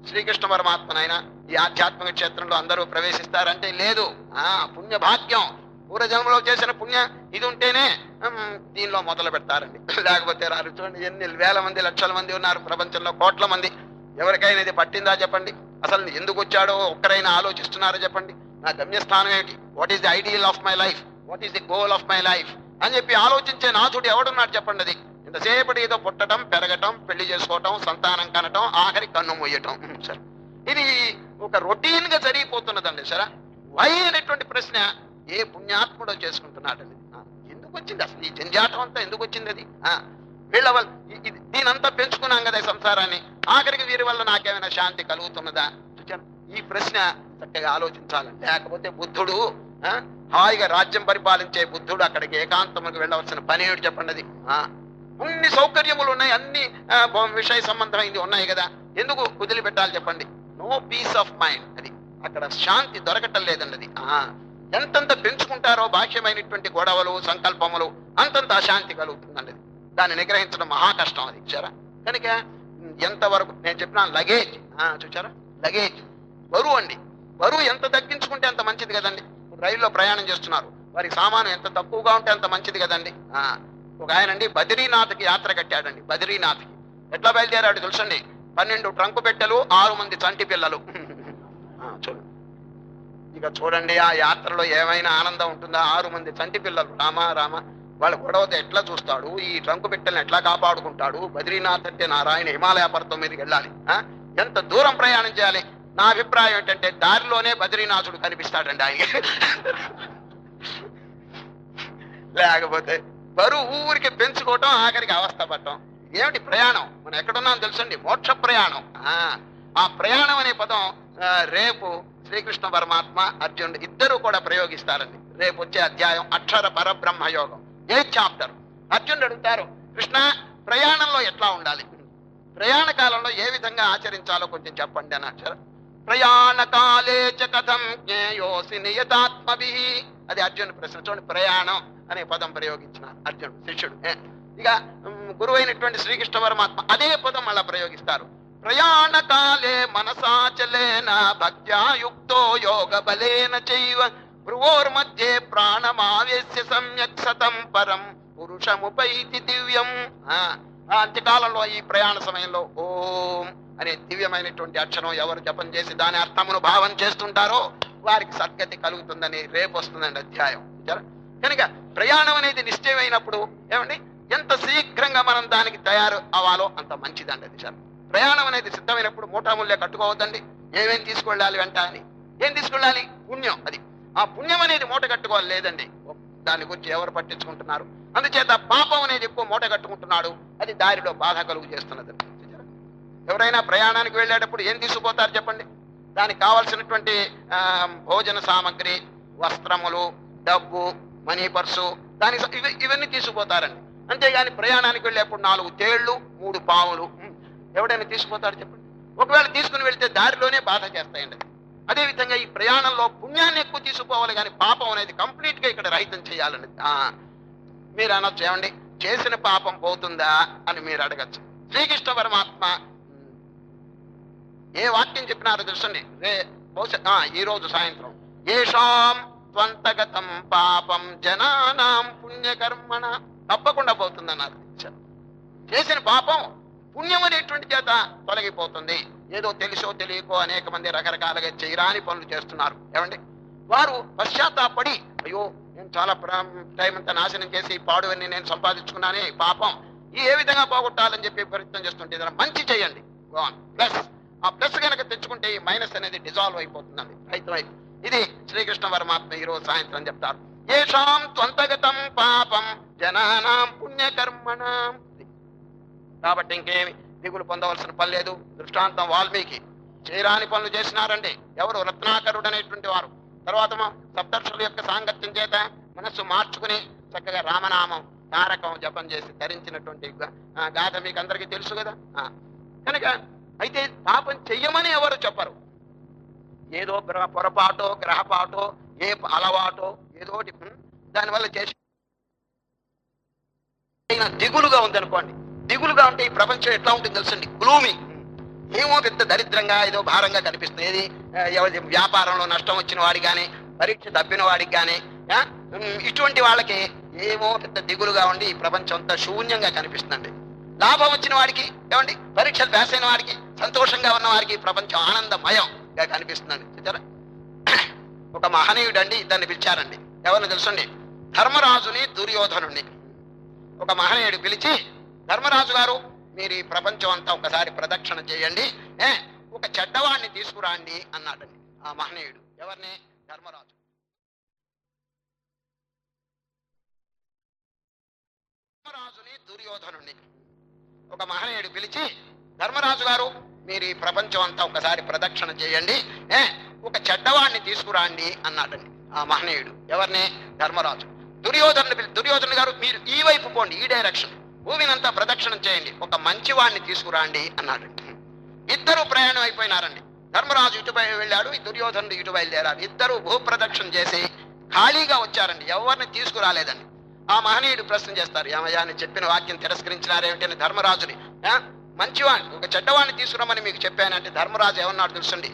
శ్రీకృష్ణ పరమాత్మనైనా ఈ ఆధ్యాత్మిక క్షేత్రంలో అందరూ ప్రవేశిస్తారంటే లేదు. ఆ పుణ్య భాగ్యం పూర్వజన్మలో చేసిన పుణ్య ఇది ఉంటేనే దీనిలో మొదలు పెడతారండి. *laughs* లేకపోతే రారు చూడండి ఎన్ని వేల మంది లక్షల మంది ఉన్నారు ప్రపంచంలో కోట్ల మంది. ఎవరికైనా ఇది పట్టిందా చెప్పండి? అసలు ఎందుకు వచ్చాడో ఒక్కరైనా ఆలోచిస్తున్నారో చెప్పండి? నా గమ్యస్థానం ఏమిటి? What is the ideal of my life what is the goal of my life అని చెప్పి ఆలోచించే నాథుడు ఎవడున్నాడు చెప్పండి అది? ఇంతసేపటి ఏదో పుట్టడం పెరగటం పెళ్ళి చేసుకోవటం సంతానం కనటం ఆఖరి కన్ను మొయ్యటం సరే. ఇది ఒక రొటీన్గా జరిగిపోతున్నదండి సరే? వై అనేటువంటి ప్రశ్న ఏ పుణ్యాత్ముడో చేసుకుంటున్నాడు ఆ, ఎందుకు వచ్చింది అసలు ఈ జంజాటం అంతా? ఎందుకు వచ్చింది అది ఆ, వీళ్ళ వల్ల ఇది దీనంతా పెంచుకున్నాం కదా సంసారాన్ని. ఆఖరికి వీరి వల్ల నాకేమైనా శాంతి కలుగుతున్నదా? ఈ ప్రశ్న చక్కగా ఆలోచించాలి. లేకపోతే బుద్ధుడు ఆ, హాయిగా రాజ్యం పరిపాలించే బుద్ధుడు అక్కడికి ఏకాంతములకు వెళ్ళవలసిన పని ఏమిటి చెప్పండి ఆ, అన్ని సౌకర్యములు ఉన్నాయి. అన్ని ఆ, విషయ సంబంధమైంది ఉన్నాయి కదా. ఎందుకు వదిలిపెట్టాలి చెప్పండి? నో పీస్ ఆఫ్ మైండ్ అది. అక్కడ శాంతి దొరకటం లేదండి అది ఆ, ఎంతంత పెంచుకుంటారో బాహ్యమైనటువంటి గొడవలు సంకల్పములు అంతంత అశాంతి కలుగుతుందండి. దాన్ని నిగ్రహించడం మహా కష్టం అది చూసారా? కనుక ఎంతవరకు నేను చెప్పిన లగేజ్. చూచారా లగేజ్. బరువు అండి. బరువు ఎంత తగ్గించుకుంటే అంత మంచిది కదండి. రైల్లో ప్రయాణం చేస్తున్నారు. వారికి సామాను ఎంత తక్కువగా ఉంటే అంత మంచిది కదండి. ఒక ఆయన అండి బద్రీనాథ్కి యాత్ర కట్టాడండి బద్రీనాథ్కి. ఎట్లా బయలుదేరాడు తెలుసండి? పన్నెండు ట్రంకు పెట్టెలు ఆరు మంది చంటి పిల్లలు. ఇక చూడండి ఆ యాత్రలో ఏమైనా ఆనందం ఉంటుందా? ఆరు మంది చంటి పిల్లలు రామ రామ వాళ్ళ గొడవతో ఎట్లా చూస్తాడు? ఈ ట్రంకు పెట్టెలను ఎట్లా కాపాడుకుంటాడు? బద్రీనాథ్ అంటే నారాయణ హిమాలయ పర్వతం మీదకి వెళ్ళాలి ఎంత దూరం ప్రయాణం చేయాలి? నా అభిప్రాయం ఏంటంటే దారిలోనే బద్రీనాథుడు కనిపిస్తాడండి ఆయన. లేకపోతే బరువు ఊరికి పెంచుకోవటం ఆఖరికి అవస్థ పడటం ఏమిటి ప్రయాణం? మనం ఎక్కడున్నాం తెలుసండి మోక్ష ప్రయాణం. ఆ, ఆ ప్రయాణం అనే పదం రేపు శ్రీకృష్ణ పరమాత్మ అర్జునుడు ఇద్దరు కూడా ప్రయోగిస్తారండి. రేపు వచ్చే అధ్యాయం అక్షర పరబ్రహ్మ యోగం ఏ చాప్టర్? అర్జునుడు అడుగుతారు కృష్ణ ప్రయాణంలో ఎట్లా ఉండాలి? ప్రయాణ కాలంలో ఏ విధంగా ఆచరించాలో కొంచెం చెప్పండి అని అక్షర ప్రయాణ కాలే చ కథం జ్ఞేయోసి నియతాత్మభి అది అర్జునుడి ప్రశ్న. చూడండి ప్రయాణం అనే పదం ప్రయోగించిన అర్జునుడు శిష్యుడు. ఏ, ఇక గురువైనటువంటి శ్రీకృష్ణ పరమాత్మ అదే పదం మళ్ళా ప్రయోగిస్తారు. ప్రయాణ కాలే మనసాచలేన భక్త్యాయుక్తో యోగ బలేన చైవ. భ్రువోర్మధ్యే ప్రాణమావేశ్య సమ్యక్ సతం పరం పురుషముపైతి దివ్యం. ఆ, అంత్యకాలంలో ఈ ప్రయాణ సమయంలో ఓం అనే దివ్యమైనటువంటి అక్షరం ఎవరు జపం చేసి దాని అర్థమును భావం చేస్తుంటారో వారికి సద్గతి కలుగుతుందని రేపు వస్తుందండి అధ్యాయం. కనుక ప్రయాణం అనేది నిశ్చయమైనప్పుడు ఏమండి? ఎంత శీఘ్రంగా మనం దానికి తయారు అవ్వాలో అంత మంచిదండి అది సార్ ప్రయాణం అనేది సిద్ధమైనప్పుడు మూటాముళ్ళే కట్టుకోవద్దండి. ఏమేమి తీసుకెళ్ళాలి వెంట అని. ఏం తీసుకెళ్ళాలి? పుణ్యం అది. ఆ పుణ్యం అనేది మూట కట్టుకోవాలి లేదండి. దాని గురించి ఎవరు పట్టించుకుంటున్నారు? అందుచేత పాపం అనేది ఎక్కువ మూట కట్టుకుంటున్నాడు. అది దారిలో బాధ కలుగు చేస్తున్నది. ఎవరైనా ప్రయాణానికి వెళ్ళేటప్పుడు ఏం తీసుకుపోతారు చెప్పండి? దానికి కావాల్సినటువంటి భోజన సామాగ్రి వస్త్రములు డబ్బు మనీ పర్సు దానికి ఇవి ఇవన్నీ తీసుకుపోతారండి. అంతేగాని ప్రయాణానికి వెళ్ళేప్పుడు నాలుగు తేళ్ళు మూడు పావులు ఎవడైనా తీసుకుపోతాడు చెప్పండి. ఒకవేళ తీసుకుని వెళ్తే దారిలోనే బాధ చేస్తాయండి. అదేవిధంగా అదే విధంగా ఈ ప్రయాణంలో పుణ్యాన్ని ఎక్కువ తీసుకుపోవాలి కానీ పాపం అనేది కంప్లీట్గా ఇక్కడ రహితం చేయాలని ఆ, మీరు అనొచ్చు. ఏమండి? చేసిన పాపం పోతుందా అని మీరు అడగచ్చు. శ్రీకృష్ణ పరమాత్మ ఏ వాక్యం చెప్పినారు చూసండి రే బహుశా ఈ రోజు సాయంత్రం. ఏషాం త్వంతగతం పాపం జనానాం పుణ్యకర్మణ. తప్పకుండా పోతుందన్నారు. చేసిన పాపం పుణ్యం అనేటువంటి చేత తొలగిపోతుంది. ఏదో తెలుసో తెలియకో అనేక మంది రకరకాలుగా చేయరాని పనులు చేస్తున్నారు. ఏమండి? వారు పశ్చాత్తాపడి అయ్యో నేను చాలా టైం అంతా నాశనం చేసి పాడువన్నీ నేను సంపాదించుకున్నానే పాపం. ఈ ఏ విధంగా పోగొట్టాలని చెప్పి ప్రయత్నం చేస్తుంటే ఏదైనా మంచి చేయండి. ప్లస్ ఆ ప్లస్ కనుక తెచ్చుకుంటే ఈ మైనస్ అనేది డిజాల్వ్ అయిపోతుందండి. రైతు ఇది శ్రీకృష్ణ పరమాత్మ ఈ రోజు సాయంత్రం చెప్తారు. ఏషాం త్వంతగతం పాపం జనానాం పుణ్యకర్మణం కాబట్టి ఇంకేమి? దిగులు పొందవలసిన పని లేదు. దృష్టాంతం వాల్మీకి. చేయరాని పనులు చేసినారండి. ఎవరు? రత్నాకరుడు అనేటువంటి వారు. తర్వాత సప్తర్షుల యొక్క సాంగత్యం చేత మనస్సు మార్చుకుని చక్కగా రామనామం తారకం జపం చేసి ధరించినటువంటి గాథ మీకు అందరికీ తెలుసు కదా? ఆ. కనుక అయితే పాపం చెయ్యమని ఎవరు చెప్పరు? ఏదో గ్రహ పొరపాటో గ్రహపాటో ఏ అలవాటో ఏదోటి దానివల్ల చేసి దిగులుగా ఉందనుకోండి. దిగులుగా ఉంటే ఈ ప్రపంచం ఎట్లా ఉంటుంది తెలుసండి? గ్లూమి ఏమో పెద్ద దరిద్రంగా ఏదో భారంగా కనిపిస్తుంది. ఏది? ఎవరి వ్యాపారంలో నష్టం వచ్చిన వాడికి కానీ పరీక్ష తప్పిన వాడికి కానీ ఆ, ఇటువంటి వాళ్ళకి ఏమో పెద్ద దిగులుగా ఉండి ఈ ప్రపంచం అంతా శూన్యంగా కనిపిస్తుందండి. లాభం వచ్చిన వాడికి ఏమండి? పరీక్షలు పాస్ అయిన వాడికి సంతోషంగా ఉన్న వారికి ప్రపంచం ఆనందమయంగా కనిపిస్తుందండి. చూచారా ఒక మహనీయుడు అండి ఇద్దరిని పిలిచారండి. ఎవరిని తెలుసండి? ధర్మరాజుని దుర్యోధనుణ్ణి. ఒక మహనీయుడు పిలిచి ధర్మరాజు గారు మీరు ఈ ప్రపంచం అంతా ఒకసారి ప్రదక్షిణ చేయండి. ఏ ఒక చెడ్డవాడిని తీసుకురాండి అన్నాడండి ఆ మహనీయుడు. ఎవరిని? ధర్మరాజు. ధర్మరాజుని దుర్యోధనుని ఒక మహనీయుడు పిలిచి ధర్మరాజు గారు మీరు ఈ ప్రపంచం అంతా ఒకసారి ప్రదక్షిణ చేయండి. ఏ ఒక చెడ్డవాడిని తీసుకురాండి అన్నాడండి ఆ మహనీయుడు. ఎవరిని? ధర్మరాజు. దుర్యోధను దుర్యోధను గారు మీరు ఈ వైపు పోండి ఈ డైరెక్షన్. భూమినంతా ప్రదక్షిణం చేయండి. ఒక మంచివాణ్ణి తీసుకురాండి అన్నాడు. ఇద్దరు ప్రయాణం అయిపోయినారండి. ధర్మరాజు ఇటు వెళ్ళాడు దుర్యోధనుడు ఇటు బయలుదేరాడు. ఇద్దరు భూప్రదక్షిణ చేసి ఖాళీగా వచ్చారండి. ఎవరిని తీసుకురాలేదండి. ఆ మహనీయుడు ప్రశ్న చేస్తారు ఏమయ్యా అని చెప్పిన వాక్యం తిరస్కరించినారేమిటని ధర్మరాజుని? మంచివాణ్ణి ఒక చెడ్డవాడిని తీసుకురమ్మని మీకు చెప్పానంటే ధర్మరాజు ఏమన్నాడు తెలుసండి?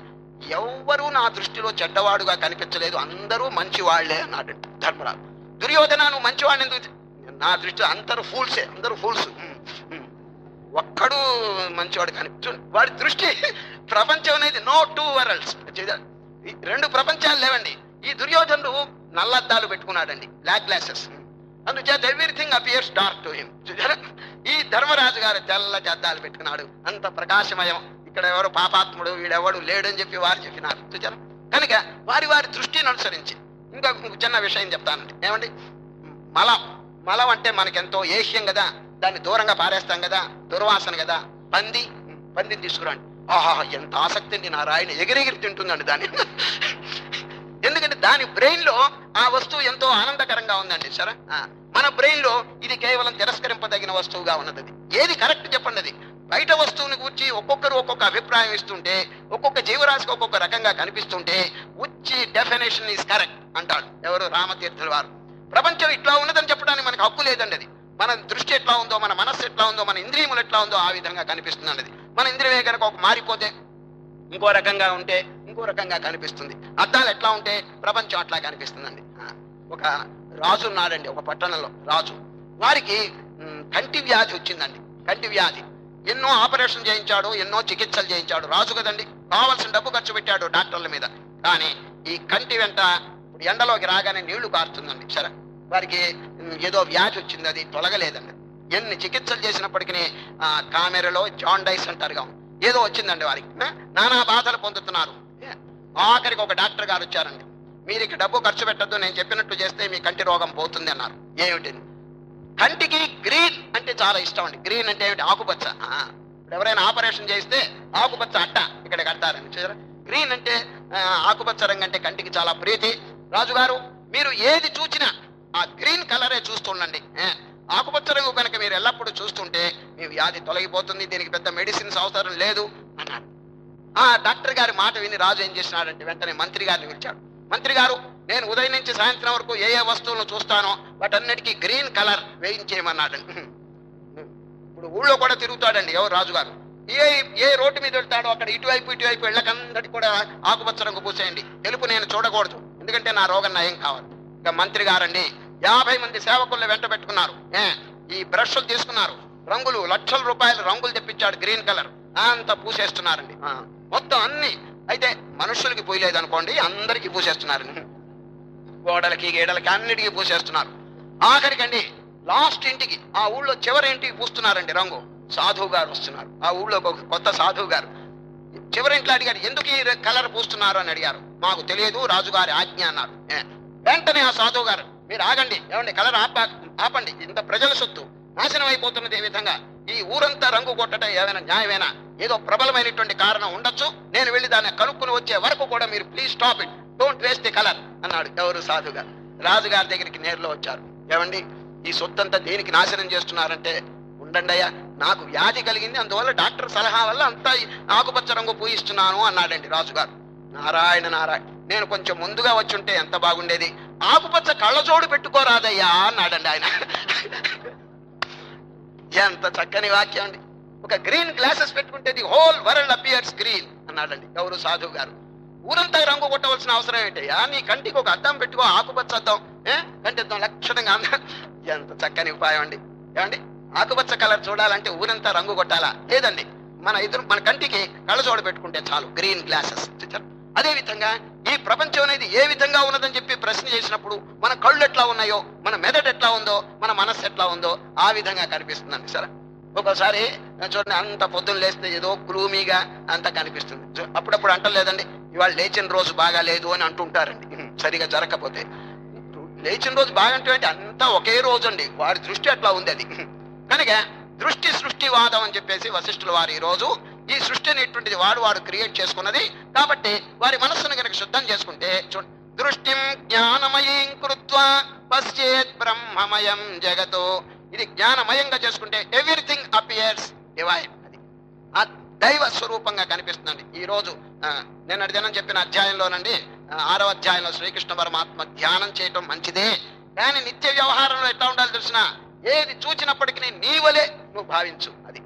ఎవ్వరూ నా దృష్టిలో చెడ్డవాడుగా కనిపించలేదు అందరూ మంచివాళ్ళే అన్నాడు ధర్మరాజు. దుర్యోధన నువ్వు మంచివాడిని ఎందుకు నా దృష్టి అందరూ ఫూల్సే అందరూ ఫూల్స్ ఒక్కడు మంచివాడు కనిపించు వాడి దృష్టి *laughs* ప్రపంచం అనేది నో టూ వరల్డ్స్ రెండు ప్రపంచాలు లేవండి. ఈ దుర్యోధనుడు నల్లద్దాలు పెట్టుకున్నాడండి బ్లాక్ గ్లాసెస్ అందుచేత everything appears dark to him ఈ ధర్మరాజు గారు తెల్ల జద్దాలు పెట్టుకున్నాడు అంత ప్రకాశమయం. ఇక్కడ ఎవరు పాపాత్ముడు వీడెవడు లేడని చెప్పి వారు చెప్పినారు. చూచారా కనుక వారి వారి దృష్టిని అనుసరించి ఇంకా చిన్న విషయం చెప్తానండి. ఏమండి? మలం. మలం అంటే మనకెంతో ఏహ్యం కదా. దాన్ని దూరంగా పారేస్తాం కదా. దుర్వాసన కదా. పంది పందిని తీసుకురండి. ఆహా ఎంత ఆసక్తి అండి. నారాయణ ఎగిరెగిరి తింటుందండి దాన్ని. ఎందుకంటే దాని బ్రెయిన్లో ఆ వస్తువు ఎంతో ఆనందకరంగా ఉందండి సరే. మన బ్రెయిన్లో ఇది కేవలం తిరస్కరింపదగిన వస్తువుగా ఉన్నది అది. ఏది కరెక్ట్ చెప్పండి అది. బయట వస్తువుని గురించి ఒక్కొక్కరు ఒక్కొక్క అభిప్రాయం ఇస్తుంటే ఒక్కొక్క జీవరాశికి ఒక్కొక్క రకంగా కనిపిస్తుంటే ఉచ్చి డెఫినేషన్ ఈస్ కరెక్ట్ అంటాడు. ఎవరు? రామతీర్థుల వారు. ప్రపంచం ఇట్లా ఉన్నదని చెప్పడానికి మనకు హక్కు లేదండి అది. మన దృష్టి ఎట్లా ఉందో మన మనస్సు ఎట్లా ఉందో మన ఇంద్రియములు ఎట్లా ఉందో ఆ విధంగా కనిపిస్తుందండి మన ఇంద్రియమే కనుక ఒక మారిపోతే ఇంకో రకంగా ఉంటే ఇంకో రకంగా కనిపిస్తుంది. అద్దాలు ఎట్లా ఉంటే ప్రపంచం అట్లా కనిపిస్తుందండి ఒక రాజు ఉన్నాడండి ఒక పట్టణంలో రాజు. వారికి కంటి వ్యాధి వచ్చిందండి. కంటి వ్యాధి. ఎన్నో ఆపరేషన్ చేయించాడు ఎన్నో చికిత్సలు చేయించాడు. రాజు కదండి కావాల్సిన డబ్బు ఖర్చు పెట్టాడు డాక్టర్ల మీద. కానీ ఈ కంటి వెంట ఇప్పుడు ఎండలోకి రాగానే నీళ్ళు కారుతుందండి సరే. వారికి ఏదో వ్యాధి వచ్చింది అది తొలగలేదండి. ఎన్ని చికిత్సలు చేసినప్పటికీ కామెరలో జాండైస్ అంటారుగా ఏదో వచ్చిందండి వారికి. నానా బాధలు పొందుతున్నారు. ఆఖరికి ఒక డాక్టర్ గారు వచ్చారండి. మీరు ఇక డబ్బు ఖర్చు పెట్టద్దు నేను చెప్పినట్టు చేస్తే మీ కంటి రోగం పోతుంది అన్నారు. ఏమిటి? కంటికి గ్రీన్ అంటే చాలా ఇష్టం అండి. గ్రీన్ అంటే ఏమిటి? ఆకుపచ్చ. ఇప్పుడు ఎవరైనా ఆపరేషన్ చేస్తే ఆకుపచ్చ అట్ట ఇక్కడ కడతారండి. చూసారా? గ్రీన్ అంటే ఆకుపచ్చ రంగు అంటే కంటికి చాలా ప్రీతి. రాజుగారు మీరు ఏది చూచినా ఆ గ్రీన్ కలరే చూస్తుండండి ఆకుపచ్చ రంగు కనుక మీరు ఎల్లప్పుడూ చూస్తుంటే మీ వ్యాధి తొలగిపోతుంది దీనికి పెద్ద మెడిసిన్స్ అవసరం లేదు అన్నాడు ఆ డాక్టర్ గారి మాట విని రాజు ఏం చేసినాడంటే వెంటనే మంత్రి గారిని పిలిచాడు. మంత్రి గారు నేను ఉదయం నుంచి సాయంత్రం వరకు ఏ ఏ వస్తువులను చూస్తానో వాటన్నిటికీ గ్రీన్ కలర్ వేయించేయమన్నాడు. ఇప్పుడు ఊళ్ళో కూడా తిరుగుతాడండి ఎవరు రాజుగారు. ఏ ఏ రోడ్డు మీద వెళ్తాడో అక్కడ ఇటువైపు ఇటువైపు వెళ్ళకందటి కూడా ఆకుపచ్చ రంగు పూసేయండి. తెలుపు నేను చూడకూడదు ఎందుకంటే నా రోగం నయం కావాలి. ఇక మంత్రి గారండి యాభై మంది సేవకుల్ని వెంట పెట్టుకున్నారు. ఈ బ్రష్లు తీసుకున్నారు. రంగులు లక్షల రూపాయలు రంగులు తెప్పించాడు గ్రీన్ కలర్. అంత పూసేస్తున్నారండి. ఆ, మొత్తం అన్ని. అయితే మనుషులకి పూయలేదు అనుకోండి అందరికి పూసేస్తున్నారండి గోడలకి గేడలకి అన్నిటికీ పూసేస్తున్నారు. ఆఖరికండి లాస్ట్ ఇంటికి ఆ ఊళ్ళో చివరి ఇంటికి పూస్తున్నారండి రంగు. సాధువు గారు వస్తున్నారు. ఆ ఊళ్ళో ఒక కొత్త సాధువు గారు. చివరి ఇంట్లో అడిగారు ఎందుకు ఈ కలర్ పూస్తున్నారు? అని అడిగారు. మాకు తెలియదు రాజుగారి ఆజ్ఞ అన్నారు. వెంటనే ఆ సాధువు గారు మీరు ఆగండి. ఏమండి కలర్ ఆప ఆపండి. ఇంత ప్రజల సొత్తు. నాశనం అయిపోతున్నది ఏ విధంగా. ఈ ఊరంతా రంగు కొట్టడం ఏమైనా న్యాయమేనా? ఏదో ప్రబలమైనటువంటి కారణం ఉండొచ్చు. నేను వెళ్ళి దాన్ని కనుక్కుని వచ్చే వరకు కూడా మీరు please stop it don't waste the colour అన్నాడు ఎవరు సాధుగా. రాజుగారి దగ్గరికి నేరులో వచ్చారు. ఏమండి ఈ సొత్తంతా దేనికి నాశనం చేస్తున్నారంటే? ఉండండి అయ్యా నాకు వ్యాధి కలిగింది అందువల్ల డాక్టర్ సలహా వల్ల అంతా ఈ ఆకుపచ్చ రంగు పూయిస్తున్నాను అన్నాడండి రాజుగారు. నారాయణ నారాయణ నేను కొంచెం ముందుగా వచ్చి ఉంటే ఎంత బాగుండేది? ఆకుపచ్చ కళ్ళజోడు పెట్టుకోరాదయ్యా అన్నాడండి ఆయన. ఎంత చక్కని వాక్యం అండి. ఒక గ్రీన్ గ్లాసెస్ పెట్టుకుంటే the whole world appears green అన్నాడండి గౌరవ సాధువు గారు. ఊరంతా రంగు కొట్టవలసిన అవసరం ఏంటయ్యా? నీ కంటికి ఒక అద్దం పెట్టుకో ఆకుపచ్చ అద్దం ఏ? కంటి అద్దం లక్షణంగా ఎంత చక్కని ఉపాయం అండి. ఏమండి? ఆకుపచ్చ కలర్ చూడాలంటే ఊరంతా రంగు కొట్టాలా? లేదండి. మన ఎదురు మన కంటికి కళ్ళజోడు పెట్టుకుంటే చాలు గ్రీన్ గ్లాసెస్. చూచారు అదే విధంగా ఈ ప్రపంచం అనేది ఏ విధంగా ఉన్నదని చెప్పి ప్రశ్న చేసినప్పుడు మన కళ్ళు ఎట్లా ఉన్నాయో మన మెదడు ఎట్లా ఉందో మన మనస్సు ఎట్లా ఉందో ఆ విధంగా కనిపిస్తుందండి సరే. ఒక్కోసారి చూడండి అంత పొద్దున్న లేస్తే ఏదో గ్లూమీగా అంత కనిపిస్తుంది. అప్పుడప్పుడు అంటలేదండి ఇవాళ లేచిన రోజు బాగా లేదు అని అంటుంటారండి. సరిగా జరగకపోతే. లేచిన రోజు బాగంటే అంతా ఒకే రోజు అండి వారి దృష్టి అట్లా ఉంది అది. కనుక దృష్టి సృష్టివాదం అని చెప్పేసి వశిష్ఠుల వారు ఈ రోజు ఈ సృష్టి అనేటువంటిది వాడు వాడు క్రియేట్ చేసుకున్నది. కాబట్టి వారి మనస్సును కనుక శుద్ధం చేసుకుంటే చూడండి దృష్టిం జ్ఞానమయం కృత్వా పశ్చేత్ బ్రహ్మమయం జగతో. ఇది జ్ఞానమయంగా చేసుకుంటే ఎవ్రీథింగ్ అపియర్స్ డివైన్ అది. ఆ దైవ స్వరూపంగా కనిపిస్తుందండి. ఈ రోజు నేను నిన్నటి దినం చెప్పిన అధ్యాయంలోనండి ఆరవ అధ్యాయంలో శ్రీకృష్ణ పరమాత్మ ధ్యానం చేయటం మంచిదే. కానీ నిత్య వ్యవహారంలో ఎట్లా ఉండాలి తెలిసిన? ఏది చూచినప్పటికీ నీ వలే నువ్వు భావించు అది.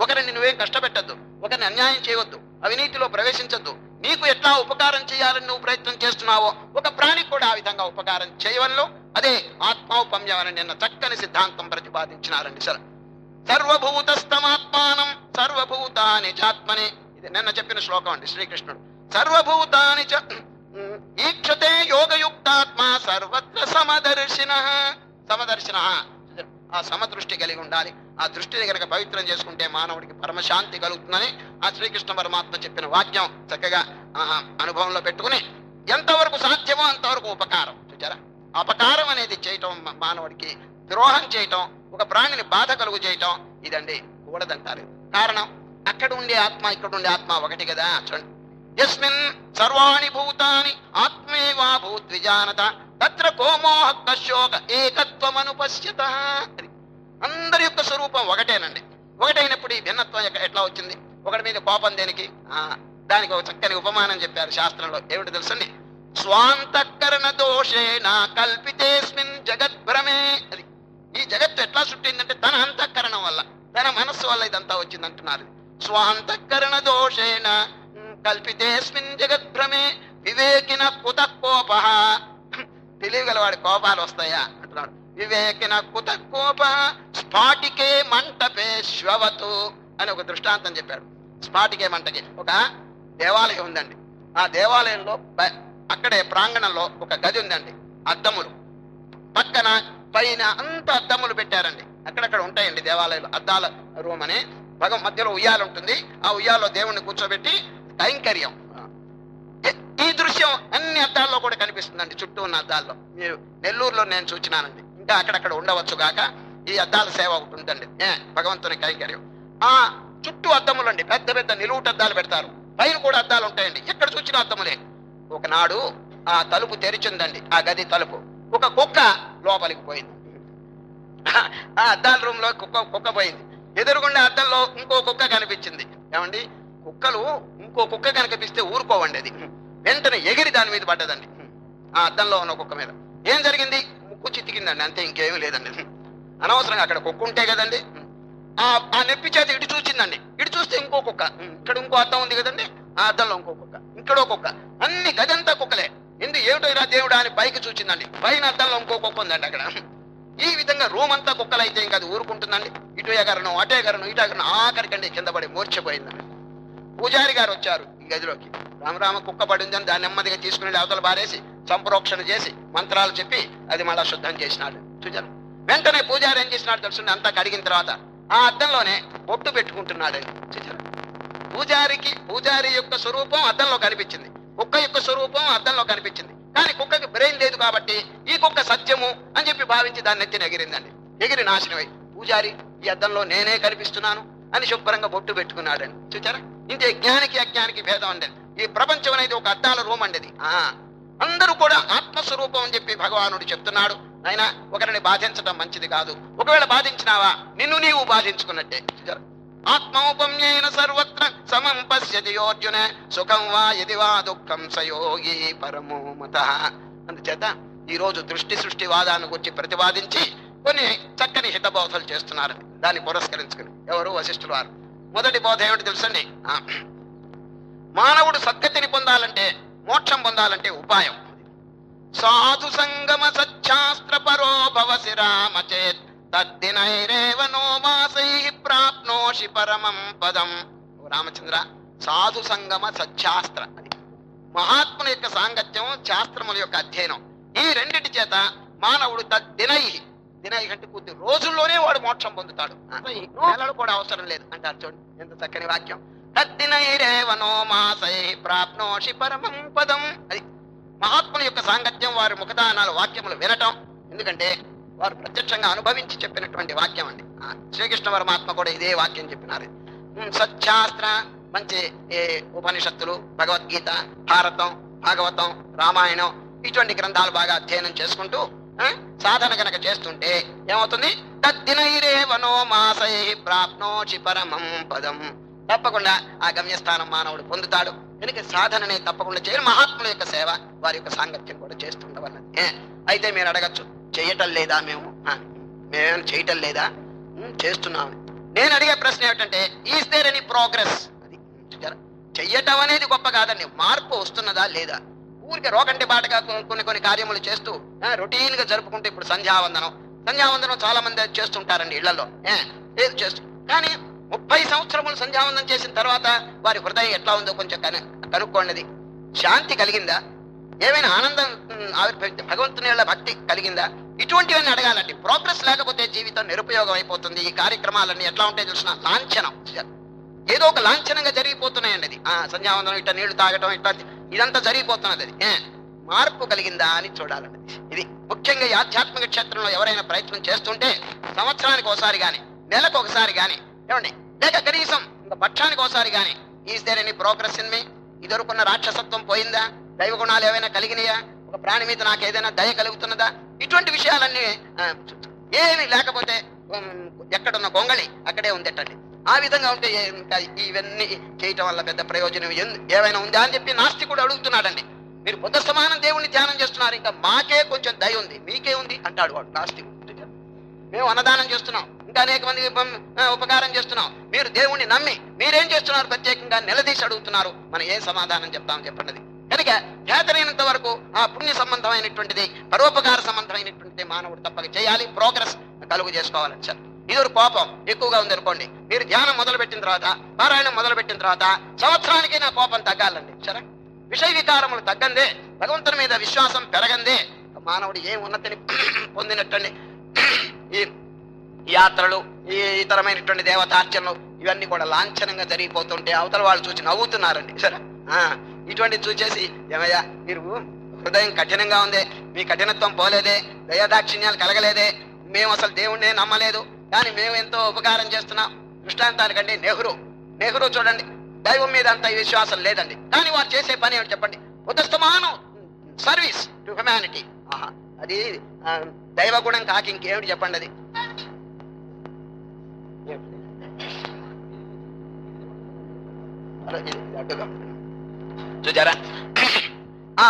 ఒకరిని నువ్వేం కష్టపెట్టద్దు. ఒకరిని అన్యాయం చేయవద్దు అవినీతిలో ప్రవేశించద్దు. నీకు ఎట్లా ఉపకారం చేయాలని నువ్వు ప్రయత్నం చేస్తున్నావో ఒక ప్రాణికి కూడా ఆ విధంగా ఉపకారం చేయవల్లో అదే ఆత్మౌపమ్యం నిన్న చక్కని సిద్ధాంతం ప్రతిపాదించినారండి సార్. సర్వభూతస్థమాత్మానం సర్వభూతాని చాత్మని. ఇది నిన్న చెప్పిన శ్లోకం అండి శ్రీకృష్ణుడు. సర్వభూతాని చ ఈక్షతే యోగయుక్తాత్మ సర్వత్ర సమదర్శిన. సమదర్శిన. ఆ సమదృష్టి కలిగి ఉండాలి. ఆ దృష్టిని కనుక పవిత్రం చేసుకుంటే మానవుడికి పరమశాంతి కలుగుతుందని ఆ శ్రీకృష్ణ పరమాత్మ చెప్పిన వాక్యం చక్కగా ఆహా, అనుభవంలో పెట్టుకుని ఎంతవరకు సాధ్యమో అంతవరకు ఉపకారం. చూచారా? అపకారం అనేది చేయటం మానవుడికి ద్రోహం చేయటం ఒక ప్రాణిని బాధ కలుగు చేయటం ఇదండి కూడదంటారు. కారణం అక్కడ ఉండే ఆత్మ ఇక్కడ ఉండే ఆత్మ ఒకటి కదా చూడండి. యస్మిన్ సర్వాణి భూతాని ఆత్మేవా భూద్విజానత తత్ర కోమోహ కశోక ఏకత్వమనుపశ్యత అది అందరి యొక్క స్వరూపం ఒకటేనండి. ఒకటైనప్పుడు ఈ భిన్నత్వం ఎట్లా వచ్చింది? ఒకటి మీద కోపం దేనికి? దానికి ఒక చక్కని ఉపమానం చెప్పారు శాస్త్రంలో. ఏమిటి తెలుసండి? స్వాంతకరణ నా కల్పితేస్మిన్ జగద్భ్రమే అది. ఈ జగత్తు ఎట్లా చుట్టిందంటే తన అంతఃకరణం వల్ల తన మనస్సు వల్ల ఇదంతా వచ్చింది అంటున్నారు స్వాంతఃకరణ దోషేణ కల్పితేస్మిన్ జగద్భ్రమే వివేకిన కుత కోప తెలియగలవాడి కోపాలు వస్తాయా? అంటున్నాడు. వివేకిన కుత కోప స్ఫాటికే మంటపే శ్వవతు అని ఒక దృష్టాంతం చెప్పాడు స్ఫాటికే మంటకి ఒక దేవాలయం ఉందండి. ఆ దేవాలయంలో అక్కడే ప్రాంగణంలో ఒక గది ఉందండి. అద్దములు. పక్కన పైన అంత అద్దములు పెట్టారండి. అక్కడక్కడ ఉంటాయండి దేవాలయాలు. అద్దాల రూమ్ అని భగం మధ్యలో ఉయ్యాల ఉంటుంది. ఆ ఉయ్యాలో దేవుణ్ణి కూర్చోబెట్టి కైంకర్యం. ఈ- ఈ దృశ్యం అన్ని అద్దాల్లో కూడా కనిపిస్తుందండి. చుట్టూ ఉన్న అద్దాల్లో. మీరు నెల్లూరులో నేను చూచినానండి. ఇంకా అక్కడక్కడ ఉండవచ్చు గాక ఈ అద్దాల సేవ ఒకటి ఉందండి. ఏ భగవంతుని కైంకర్యం. ఆ చుట్టూ అద్దములండి. పెద్ద పెద్ద నిలువుట అద్దాలు పెడతారు. పైన కూడా అద్దాలు ఉంటాయండి. ఎక్కడ చూసిన అద్దములే. ఒకనాడు ఆ తలుపు తెరిచిందండి. ఆ గది తలుపు. ఒక కుక్క లోపలికి పోయింది. ఆ అద్దాల రూమ్లో కుక్క కుక్క పోయింది. ఎదురుగుండా అద్దంలో ఇంకో కుక్క కనిపించింది. ఏమండి? కుక్కలు ఇంకో కుక్క కనిపిస్తే ఊరుకోవండి అది. వెంటనే ఎగిరి దాని మీద పడ్డదండి. ఆ అద్దంలో ఉన్న కుక్క మీద. ఏం జరిగింది? ముక్కు చితికిందండి అంతే ఇంకేమీ లేదండి. అనవసరంగా అక్కడ కుక్క ఉంటే కదండి. ఆ ఆ నొప్పి చేత ఇటు చూచిందండి ఇటు చూస్తే ఇంకో కుక్క. ఇక్కడ ఇంకో అద్దం ఉంది కదండి. ఆ అద్దంలో ఇంకో కుక్క. ఇక్కడ కుక్క. అన్ని గదంతా కుక్కలే. ఎందు ఏమిటో దేవుడా అని పైకి చూచిందండి పైన అద్దంలో ఇంకో కుక్క ఉందండి అక్కడ. ఈ విధంగా రూమ్ అంతా కుక్కలైతే ఇంకా అది ఊరుకుంటుందండి. ఇటు ఎగరను అటు ఎగరను ఇటు ఎగరను ఆఖరికండి కింద పడి మూర్చిపోయిందండి పూజారి గారు వచ్చారు ఈ గదిలోకి. రామరామ కుక్క పడిందని దాన్ని నెమ్మదిగా తీసుకుని వెళ్ళి అవతల బారేసి సంప్రోక్షణ చేసి మంత్రాలు చెప్పి అది మళ్ళా శుద్ధం చేసినాడు. చూచారు వెంటనే పూజారి ఏం చేసినాడు తెలుసు అంతా కడిగిన తర్వాత ఆ అద్దంలోనే బొట్టు పెట్టుకుంటున్నాడు చూచారు పూజారికి పూజారి యొక్క స్వరూపం అద్దంలో కనిపించింది. కుక్క యొక్క స్వరూపం అద్దంలో కనిపించింది. కానీ కుక్కకి బ్రెయిన్ లేదు కాబట్టి ఈ కుక్క సత్యము అని చెప్పి భావించి దాన్ని ఎత్తిన ఎగిరిందండి ఎగిరి నాశనమై పూజారి ఈ అద్దంలో నేనే కనిపిస్తున్నాను అని శుభ్రంగా బొట్టు పెట్టుకున్నాడండి చూచారా ఇంతే జ్ఞానికి అజ్ఞానికి భేదం అండి. ఈ ప్రపంచం అనేది ఒక అద్దాల రూమ్ అండి ఆ. అందరూ కూడా ఆత్మస్వరూపం అని చెప్పి భగవానుడు చెప్తున్నాడు. అయినా ఒకరిని బాధించడం మంచిది కాదు. ఒకవేళ బాధించినావా నిన్ను నీవు బాధించుకున్నట్టే. చూచారా ఆత్మౌపమ్యేన సర్వత్ర సమం పశ్యతి యోర్జున సుఖం వా యది వా దుఃఖం సయోగి పరమోమత అందుచేత ఈ రోజు దృష్టి సృష్టి వాదాన్ని గురించి ప్రతిపాదించి కొన్ని చక్కని హితబోధలు చేస్తున్నారు. దాన్ని పురస్కరించుకుని. ఎవరు? వశిష్ఠులు వారు. మొదటి బోధ ఏమిటి తెలుసండి? మానవుడు సద్గతిని పొందాలంటే మోక్షం పొందాలంటే ఉపాయం. సాధు సంగమ సచ్చాస్త్ర పరో భవసి రామచేత్ తద్దినైరేవ ప్రాప్నోషి పరమం పదం. రామచంద్ర సాధు సంగమ సచ్చాస్త్ర అది. మహాత్ముల యొక్క సాంగత్యం శాస్త్రముల యొక్క అధ్యయనం. ఈ రెండిటి చేత మానవుడు తద్దినై దినై అంటే కొద్ది రోజుల్లోనే వాడు మోక్షం పొందుతాడు. నెలలు కూడా అవసరం లేదు అంటారు చూడండి ఎంత చక్కని వాక్యం. తద్దినైరేవ మాసై ప్రాప్నోషి పరమం పదం. అది మహాత్ముల యొక్క సాంగత్యం వారి ముఖదానాలు వాక్యములు వినటం. ఎందుకంటే వారు ప్రత్యక్షంగా అనుభవించి చెప్పినటువంటి వాక్యం అండి. శ్రీకృష్ణ పరమాత్మ కూడా ఇదే వాక్యం చెప్పినారు. సత్శాస్త్ర మంచి ఏ, ఉపనిషత్తులు భగవద్గీత భారతం భాగవతం రామాయణం ఇటువంటి గ్రంథాలు బాగా అధ్యయనం చేసుకుంటూ సాధన గనక చేస్తుంటే ఏమవుతుంది? తద్దినైరేవనో మాసై ప్రాప్నోషి పరమం పదం. తప్పకుండా ఆ గమ్యస్థానం మానవుడు పొందుతాడు. కనుక సాధననే తప్పకుండా చేయడం మహాత్ముల యొక్క సేవ వారి యొక్క సాంగత్యం కూడా చేస్తుండవన్నది అయితే మీరు అడగచ్చు చేయటం లేదా మేము? ఆ, మేమేమైనా చేయటం లేదా? ఉమ్, చేస్తున్నాం. నేను అడిగే ప్రశ్న ఏమిటంటే ఈస్ దేర్ ఎనీ ప్రోగ్రెస్ అది చెయ్యటం అనేది గొప్ప కాదండి. మార్పు వస్తున్నదా లేదా? ఊరికి రోకంటి బాటగా కొన్ని కొన్ని కార్యములు చేస్తూ రొటీన్గా జరుపుకుంటూ ఇప్పుడు సంధ్యావందనం. సంధ్యావందనం చాలా మంది చేస్తుంటారండి ఇళ్ళలో. ఏ, ఏది చేస్తూ కానీ ముప్పై సంవత్సరములు సంధ్యావందనం చేసిన తర్వాత వారి హృదయం ఎట్లా ఉందో కొంచెం కను కనుక్కోండి శాంతి కలిగిందా? ఏమైనా ఆనందం ఆవిర్భవించి భగవంతుని వల్ల భక్తి కలిగిందా? ఇటువంటివన్నీ అడగాలండి. ప్రోగ్రెస్ లేకపోతే జీవితం నిరుపయోగం అయిపోతుంది ఈ కార్యక్రమాలన్నీ ఎట్లా ఉంటాయి చూసిన లాంఛనం ఏదో ఒక లాంఛనంగా జరిగిపోతున్నాయండి అది. ఆ సంధ్యావందనం ఇట్లా నీళ్ళు తాగటం ఇట్లా ఇదంతా జరిగిపోతున్నది అది. ఏ, మార్పు కలిగిందా అని చూడాలండి. ఇది ముఖ్యంగా ఈ ఆధ్యాత్మిక క్షేత్రంలో ఎవరైనా ప్రయత్నం చేస్తుంటే సంవత్సరానికి ఒకసారి గాని నెలకు ఒకసారి గాని ఏమండి లేక కనీసం ఇంకా పక్షానికి ఒకసారి కానీ is there any progress in me ఇదొరుకున్న రాక్షసత్వం పోయిందా? దైవ గుణాలు ఏమైనా కలిగినాయా? ఒక ప్రాణి మీద నాకు ఏదైనా దయ కలుగుతున్నదా? ఇటువంటి విషయాలన్నీ ఏమి ఏమీ లేకపోతే ఎక్కడున్న గొంగళి అక్కడే ఉందటండి. ఆ విధంగా ఉంటే ఇంకా ఇవన్నీ చేయటం వల్ల పెద్ద ప్రయోజనం ఏమైనా ఉందా అని చెప్పి నాస్తికుడు అడుగుతున్నాడండి. మీరు బుద్ధ సమానం దేవుణ్ణి ధ్యానం చేస్తున్నారు ఇంకా మాకే కొంచెం దయ ఉంది మీకే ఉంది అంటాడు వాడు నాస్తికుడు మేము అన్నదానం చేస్తున్నాం. ఇంకా అనేక మందికి ఉపకారం చేస్తున్నాం. మీరు దేవుణ్ణి నమ్మి మీరేం చేస్తున్నారు? ప్రత్యేకంగా నిలదీసి అడుగుతున్నారు. మనం ఏం సమాధానం చెప్తామని చెప్పండి. కనుక చేతనైనంత వరకు ఆ పుణ్య సంబంధమైనటువంటిది పరోపకార సంబంధమైనటువంటిది మానవుడు తప్పక చేయాలి. ప్రోగ్రెస్ కలుగు చేసుకోవాలని సార్ ఇది ఒక కోపం. ఎక్కువగా ఉంది అనుకోండి. మీరు ధ్యానం మొదలు పెట్టిన తర్వాత పారాయణం మొదలు పెట్టిన తర్వాత సంవత్సరానికి నా కోపం తగ్గాలండి. సరే? విషయ వికారములు తగ్గందే. భగవంతుని మీద విశ్వాసం పెరగందే. మానవుడు ఏ ఉన్నతిని *clears throat* పొందినట్టండి. ఈ యాత్రలు ఈ ఇతరమైనటువంటి దేవతార్చనలు ఇవన్నీ కూడా లాంఛనంగా జరిగిపోతుంటే అవతల వాళ్ళు చూసి నవ్వుతున్నారండి సరే? ఆ, ఇటువంటి చూసేసి ఏమయ్యా మీరు హృదయం కఠినంగా ఉంది మీ కఠినత్వం పోలేదే దయాదాక్షిణ్యాలు కలగలేదే మేము అసలు దేవుణ్ణే నమ్మలేదు కానీ మేము ఎంతో ఉపకారం చేస్తున్నాం. దృష్టాంతానికండి నెహ్రూ నెహ్రూ చూడండి దైవం మీద అంత విశ్వాసం లేదండి. కానీ వారు చేసే పని ఏమిటి చెప్పండి? ఉదస్తమానం సర్వీస్ టు హ్యుమానిటీ. ఆహా అది దైవ గుణం కాకి ఇంకేమిటి చెప్పండి అది? అడ్డుగా. చూచారా? ఆ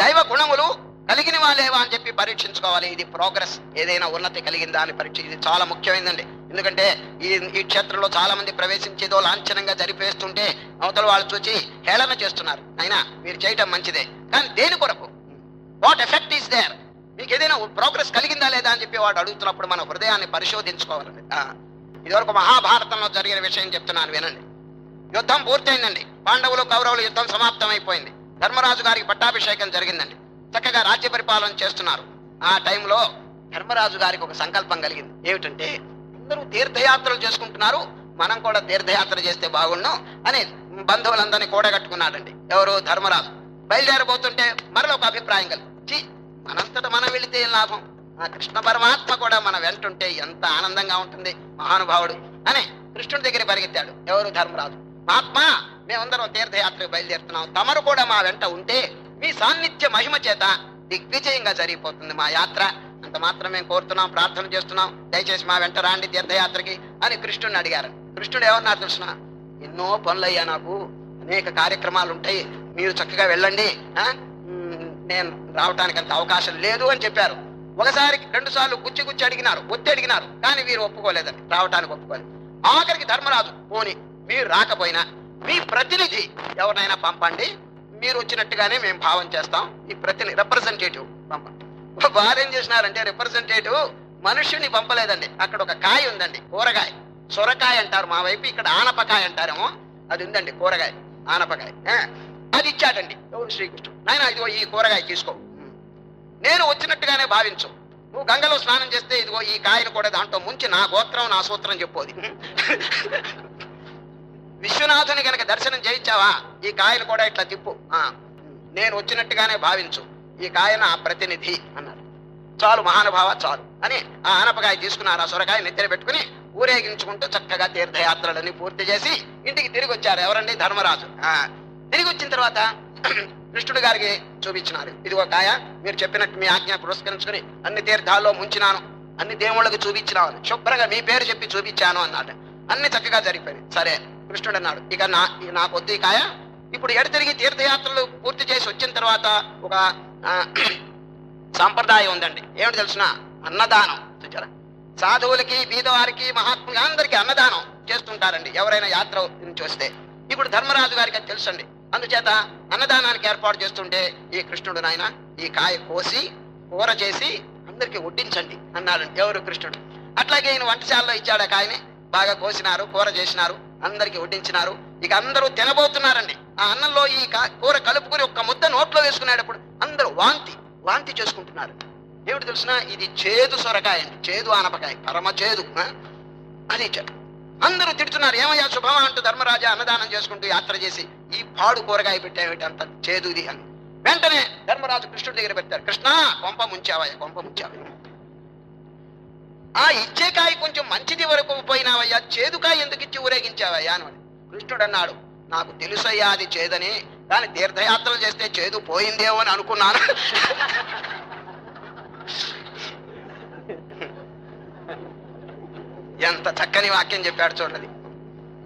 దైవ గుణములు కలిగిన వాళ్ళేవా అని చెప్పి పరీక్షించుకోవాలి. ఇది ప్రోగ్రెస్ ఏదైనా ఉన్నతి కలిగిందా అని పరీక్ష. ఇది చాలా ముఖ్యమైనదండి ఎందుకంటే ఈ ఈ క్షేత్రంలో చాలా మంది ప్రవేశించేదో లాంఛనంగా జరిపేస్తుంటే అవతల వాళ్ళు చూసి హేళన చేస్తున్నారు. అయినా మీరు చేయటం మంచిదే. కానీ దేని కొరకు? వాట్ ఎఫెక్ట్ ఈస్ దేర్ మీకు ఏదైనా ప్రోగ్రెస్ కలిగిందా లేదా అని చెప్పి వాడు అడుగుతున్నప్పుడు మన హృదయాన్ని పరిశోధించుకోవాలండి. ఇదివరకు మహాభారతంలో జరిగిన విషయం చెప్తున్నాను వినండి. యుద్ధం పూర్తయిందండి. పాండవులు కౌరవులు యుద్ధం సమాప్తమైపోయింది. ధర్మరాజు గారికి పట్టాభిషేకం జరిగిందండి. చక్కగా రాజ్య పరిపాలన చేస్తున్నారు. ఆ టైంలో ధర్మరాజు గారికి ఒక సంకల్పం కలిగింది. ఏమిటంటే అందరూ తీర్థయాత్రలు చేసుకుంటున్నారు. మనం కూడా తీర్థయాత్ర చేస్తే బాగుండు అని బంధువులందరినీ కూడగట్టుకున్నాడండి. ఎవరు? ధర్మరాజు. బయలుదేరబోతుంటే మరలో ఒక అభిప్రాయం కలిగి మనంతట మనం వెళితే ఏం లాభం? ఆ కృష్ణ పరమాత్మ కూడా మన వెంటుంటే ఎంత ఆనందంగా ఉంటుంది మహానుభావుడు అని కృష్ణుడి దగ్గర పరిగెత్తాడు. ఎవరు? ధర్మరాజు. ఆత్మ మేమందరం తీర్థయాత్రకు బయలుదేరుతున్నాం. తమరు కూడా మా వెంట ఉంటే మీ సాన్నిధ్య మహిమ చేత దిగ్విజయంగా జరిగిపోతుంది మా యాత్ర. అంత మాత్రం మేము కోరుతున్నాం ప్రార్థన చేస్తున్నాం. దయచేసి మా వెంట రాండి తీర్థయాత్రకి అని కృష్ణుడిని అడిగారు. కృష్ణుడు ఏమన్నారు తెలుసిన? ఎన్నో పనులయ్యా నాకు. అనేక కార్యక్రమాలు ఉంటాయి మీరు చక్కగా వెళ్ళండి. నేను రావటానికి అంత అవకాశం లేదు అని చెప్పారు. ఒకసారి రెండు సార్లు గుచ్చి గుచ్చి అడిగినారు. ఒత్తి అడిగినారు. కానీ వీరు ఒప్పుకోలేదండి. రావటానికి ఒప్పుకోలేదు. ఆఖరికి ధర్మరాజు పోని మీరు రాకపోయినా మీ ప్రతినిధి ఎవరినైనా పంపండి. మీరు వచ్చినట్టుగానే మేము భావం చేస్తాం. ఈ ప్రతినిధి రిప్రజెంటేటివ్ పంపండి. వారేం చేసినారంటే రిప్రజెంటేటివ్ మనుష్యుని పంపలేదండి. అక్కడ ఒక కాయ ఉందండి కూరగాయ. సొరకాయ అంటారు మా వైపు ఇక్కడ ఆనపకాయ అంటారేమో అది ఉందండి కూరగాయ ఆనపకాయ. అది ఇచ్చాడండి. శ్రీకృష్ణుడు. నాయన ఇదిగో ఈ కూరగాయ తీసుకో. నేను వచ్చినట్టుగానే భావించు. నువ్వు గంగలో స్నానం చేస్తే ఇదిగో ఈ కాయను కూడా దాంట్లో ముంచి నా గోత్రం నా సూత్రం చెప్పోది విశ్వనాథుని గనక దర్శనం చేయించావా? ఈ కాయను కూడా ఇట్లా తిప్పు. ఆ, నేను వచ్చినట్టుగానే భావించు. ఈ కాయ నా ప్రతినిధి అన్నారు. చాలు మహానుభావ చాలు అని ఆ ఆనపకాయ తీసుకున్నారు. ఆ సొరకాయ నెత్తిన పెట్టుకుని ఊరేగించుకుంటూ చక్కగా తీర్థయాత్రలని పూర్తి చేసి ఇంటికి తిరిగి వచ్చారు. ఎవరండి? ధర్మరాజు. ఆ, తిరిగి వచ్చిన తర్వాత *clears throat* కృష్ణుడి గారికి చూపించినారు. ఇదిగో కాయ మీరు చెప్పినట్టు మీ ఆజ్ఞ పురస్కరించుకుని అన్ని తీర్థాల్లో ముంచినాను. అన్ని దేవుళ్ళకి చూపించినాను. శుభ్రంగా మీ పేరు చెప్పి చూపించాను అన్నాడు. అన్ని చక్కగా జరిగిపోయింది సరే కృష్ణుడు అన్నాడు ఇక నా నా కొద్ది ఈ కాయ. ఇప్పుడు ఎడ తిరిగి తీర్థయాత్రలు పూర్తి చేసి వచ్చిన తర్వాత ఒక ఆ, *clears throat* సాంప్రదాయం ఉందండి. ఏమిటి తెలిసిన? అన్నదానం. చూచారా? సాధువులకి బీదవారికి మహాత్ములకి అందరికీ అన్నదానం చేస్తుంటారండి. ఎవరైనా యాత్ర నుంచి వస్తే ఇప్పుడు ధర్మరాజు గారికి అది తెలుసండి. అందుచేత అన్నదానానికి ఏర్పాటు చేస్తుంటే ఈ కృష్ణుడు నాయన ఈ కాయ కోసి కూర చేసి అందరికి వడ్డించండి అన్నాడు ఎవరు కృష్ణుడు? అట్లాగే ఈయన వంటశాలలో ఇచ్చాడు ఆ కాయని. బాగా కోసినారు కూర చేసినారు అందరికి వడ్డించినారు. ఇక అందరూ తినబోతున్నారండి. ఆ అన్నంలో ఈ కూర కలుపుకుని ఒక్క ముద్ద నోట్లో వేసుకునేటప్పుడు అందరూ వాంతి వాంతి చేసుకుంటున్నారు. ఏమిటి తెలిసిన? ఇది చేదు సొరకాయ అండి. చేదు ఆనపకాయ పరమ చేదు అది అందరూ తిడుతున్నారు. ఏమయ్యా శుభమా అంటూ ధర్మరాజా అన్నదానం చేసుకుంటూ యాత్ర చేసి ఈ పాడు కూరగాయ పెట్టేమిటి అంత చేదు ఇది అని. వెంటనే ధర్మరాజు కృష్ణుడి దగ్గర పెట్టారు కృష్ణ కొంప ముంచావయ్యా కొంప ముంచావయ్యా. ఆ ఇచ్చే కాయ కొంచెం మంచిది వరకు పోయినావయ్యా చేదుకాయ ఎందుకు ఇచ్చి ఊరేగించావయ్యా అని కృష్ణుడు అన్నాడు నాకు తెలుసయ్యా అది చేదని కానీ తీర్థయాత్రలు చేస్తే చేదు పోయిందేమో అని అనుకున్నాను. ఎంత చక్కని వాక్యం చెప్పాడు చూడండి.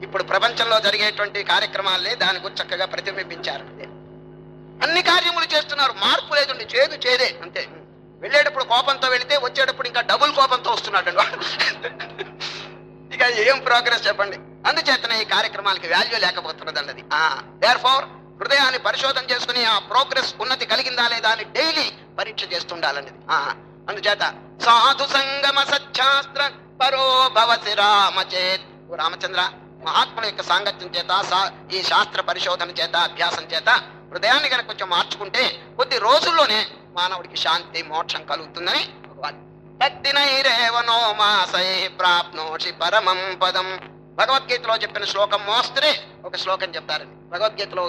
ఇప్పుడు ప్రపంచంలో జరిగేటువంటి కార్యక్రమాలే దాని గురించి చక్కగా ప్రతిబింబించారు. అన్ని కార్యములు చేస్తున్నారు మార్పు లేదండి చేదు చేదే అంతే. వెళ్ళేటప్పుడు కోపంతో వెళితే వచ్చేటప్పుడు ఇంకా డబుల్ కోపంతో వస్తున్నాడు ఇక ఏం ప్రోగ్రెస్ చెప్పండి. అందుచేతనే ఈ కార్యక్రమాలకి వాల్యూ లేకపోతున్నదండి అది దేర్ ఫోర్ హృదయాన్ని పరిశోధన చేసుకుని ఆ ప్రోగ్రెస్ ఉన్నతి కలిగిందా లేదా అని డైలీ పరీక్ష చేస్తుండాలండి ఆ, అందుచేత సాధు సంగమ సచ్చాస్త్ర పరో భవసి రామచేత్. రామచంద్ర మహాత్ముల యొక్క సాంగత్యం చేత సా- ఈ శాస్త్ర పరిశోధన చేత అభ్యాసం చేత హృదయాన్ని కనుక కొంచెం మార్చుకుంటే కొద్ది రోజుల్లోనే మానవుడికి శాంతి మోక్షం కలుగుతుందని భగవాన్. తద్దినైరేవనో మాసై ప్రాప్నోషి పరమం పదం. భగవద్గీతలో చెప్పిన శ్లోకం మోస్తరే ఒక శ్లోకం చెప్తారండి. భగవద్గీతలో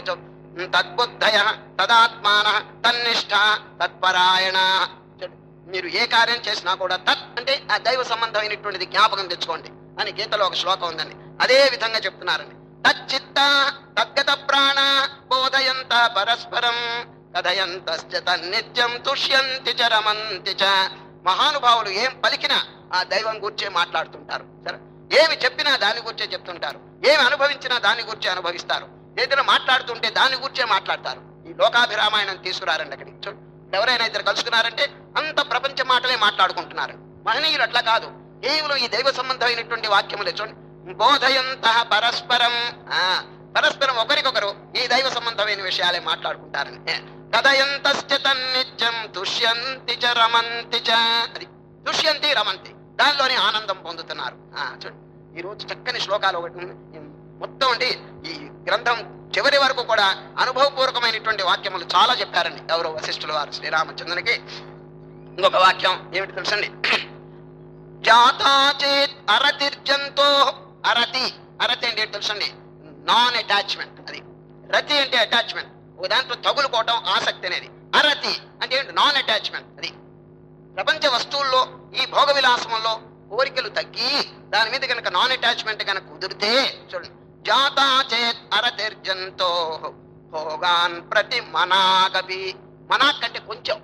తద్బుద్ధయ తదాత్మాన తన్నిష్ట తత్పరాయణ. మీరు ఏ కార్యం చేసినా కూడా తత్ అంటే ఆ దైవ సంబంధమైనటువంటిది జ్ఞాపకం తెచ్చుకోండి. అని గీతలో ఒక శ్లోకం ఉందండి. అదే విధంగా చెప్తున్నారండి. తచ్చిత్త తద్గత ప్రాణ బోధయంత పరస్పరం. కథయంత తన్నిత్యం తుష్యంతి చ రమంతి చ. మహానుభావులు ఏం పలికినా ఆ దైవం గురించే మాట్లాడుతుంటారు. సరే? ఏమి చెప్పినా దాని గురించే చెప్తుంటారు. ఏమి అనుభవించినా దాని గురించే అనుభవిస్తారు. ఏదైనా మాట్లాడుతుంటే దాని గురించే మాట్లాడతారు. ఈ లోకాభిరామాయణం తీసుకురారండి అక్కడికి. చూడు ఎవరైనా ఇద్దరు కలుసుకున్నారంటే అంత ప్రపంచ మాటలే మాట్లాడుకుంటున్నారు మహనీయులు అట్లా కాదు. కేవలం ఈ దైవ సంబంధమైనటువంటి వాక్యములే. చూడండి బోధయంత పరస్పరం. ఆ పరస్పరం ఒకరికొకరు ఈ దైవ సంబంధమైన విషయాలే మాట్లాడుకుంటారని కథయంతశ్చ తన్నిత్యం తుష్యంతి చ రమంతి చ అది తుష్యంతి రమంతి. దానిలోనే ఆనందం పొందుతున్నారు. ఆ చూడండి. ఈ రోజు చక్కని శ్లోకాలు ఒకటి ఉంది. మొత్తం అండి ఈ గ్రంథం చివరి వరకు కూడా అనుభవపూర్వకమైనటువంటి వాక్యములు చాలా చెప్పారండి. ఎవరో వశిష్ఠుల వారు శ్రీరామచంద్రునికి. ఇంకొక వాక్యం ఏమిటి తెలుసండి? జాతాచేత్ అరతిర్జంతో అరతి. అరతి అంటే ఏంటి తెలుసండి? నాన్ అటాచ్మెంట్ అది రతి అంటే అటాచ్మెంట్ దాంట్లో తగులుకోవటం ఆసక్తి అనేది. అరతి అంటే ఏంటి? నాన్ అటాచ్మెంట్ అది ప్రపంచ వస్తువుల్లో ఈ భోగ విలాసంలో కోరికలు తగ్గి దాని మీద కనుక నాన్ అటాచ్మెంట్ కనుక కుదిరితే చూడండి. జాతా చేత్ అరతిర్జంతో భోగాన్ ప్రతి మనాగపి. మనాక్ అంటే కొంచెం.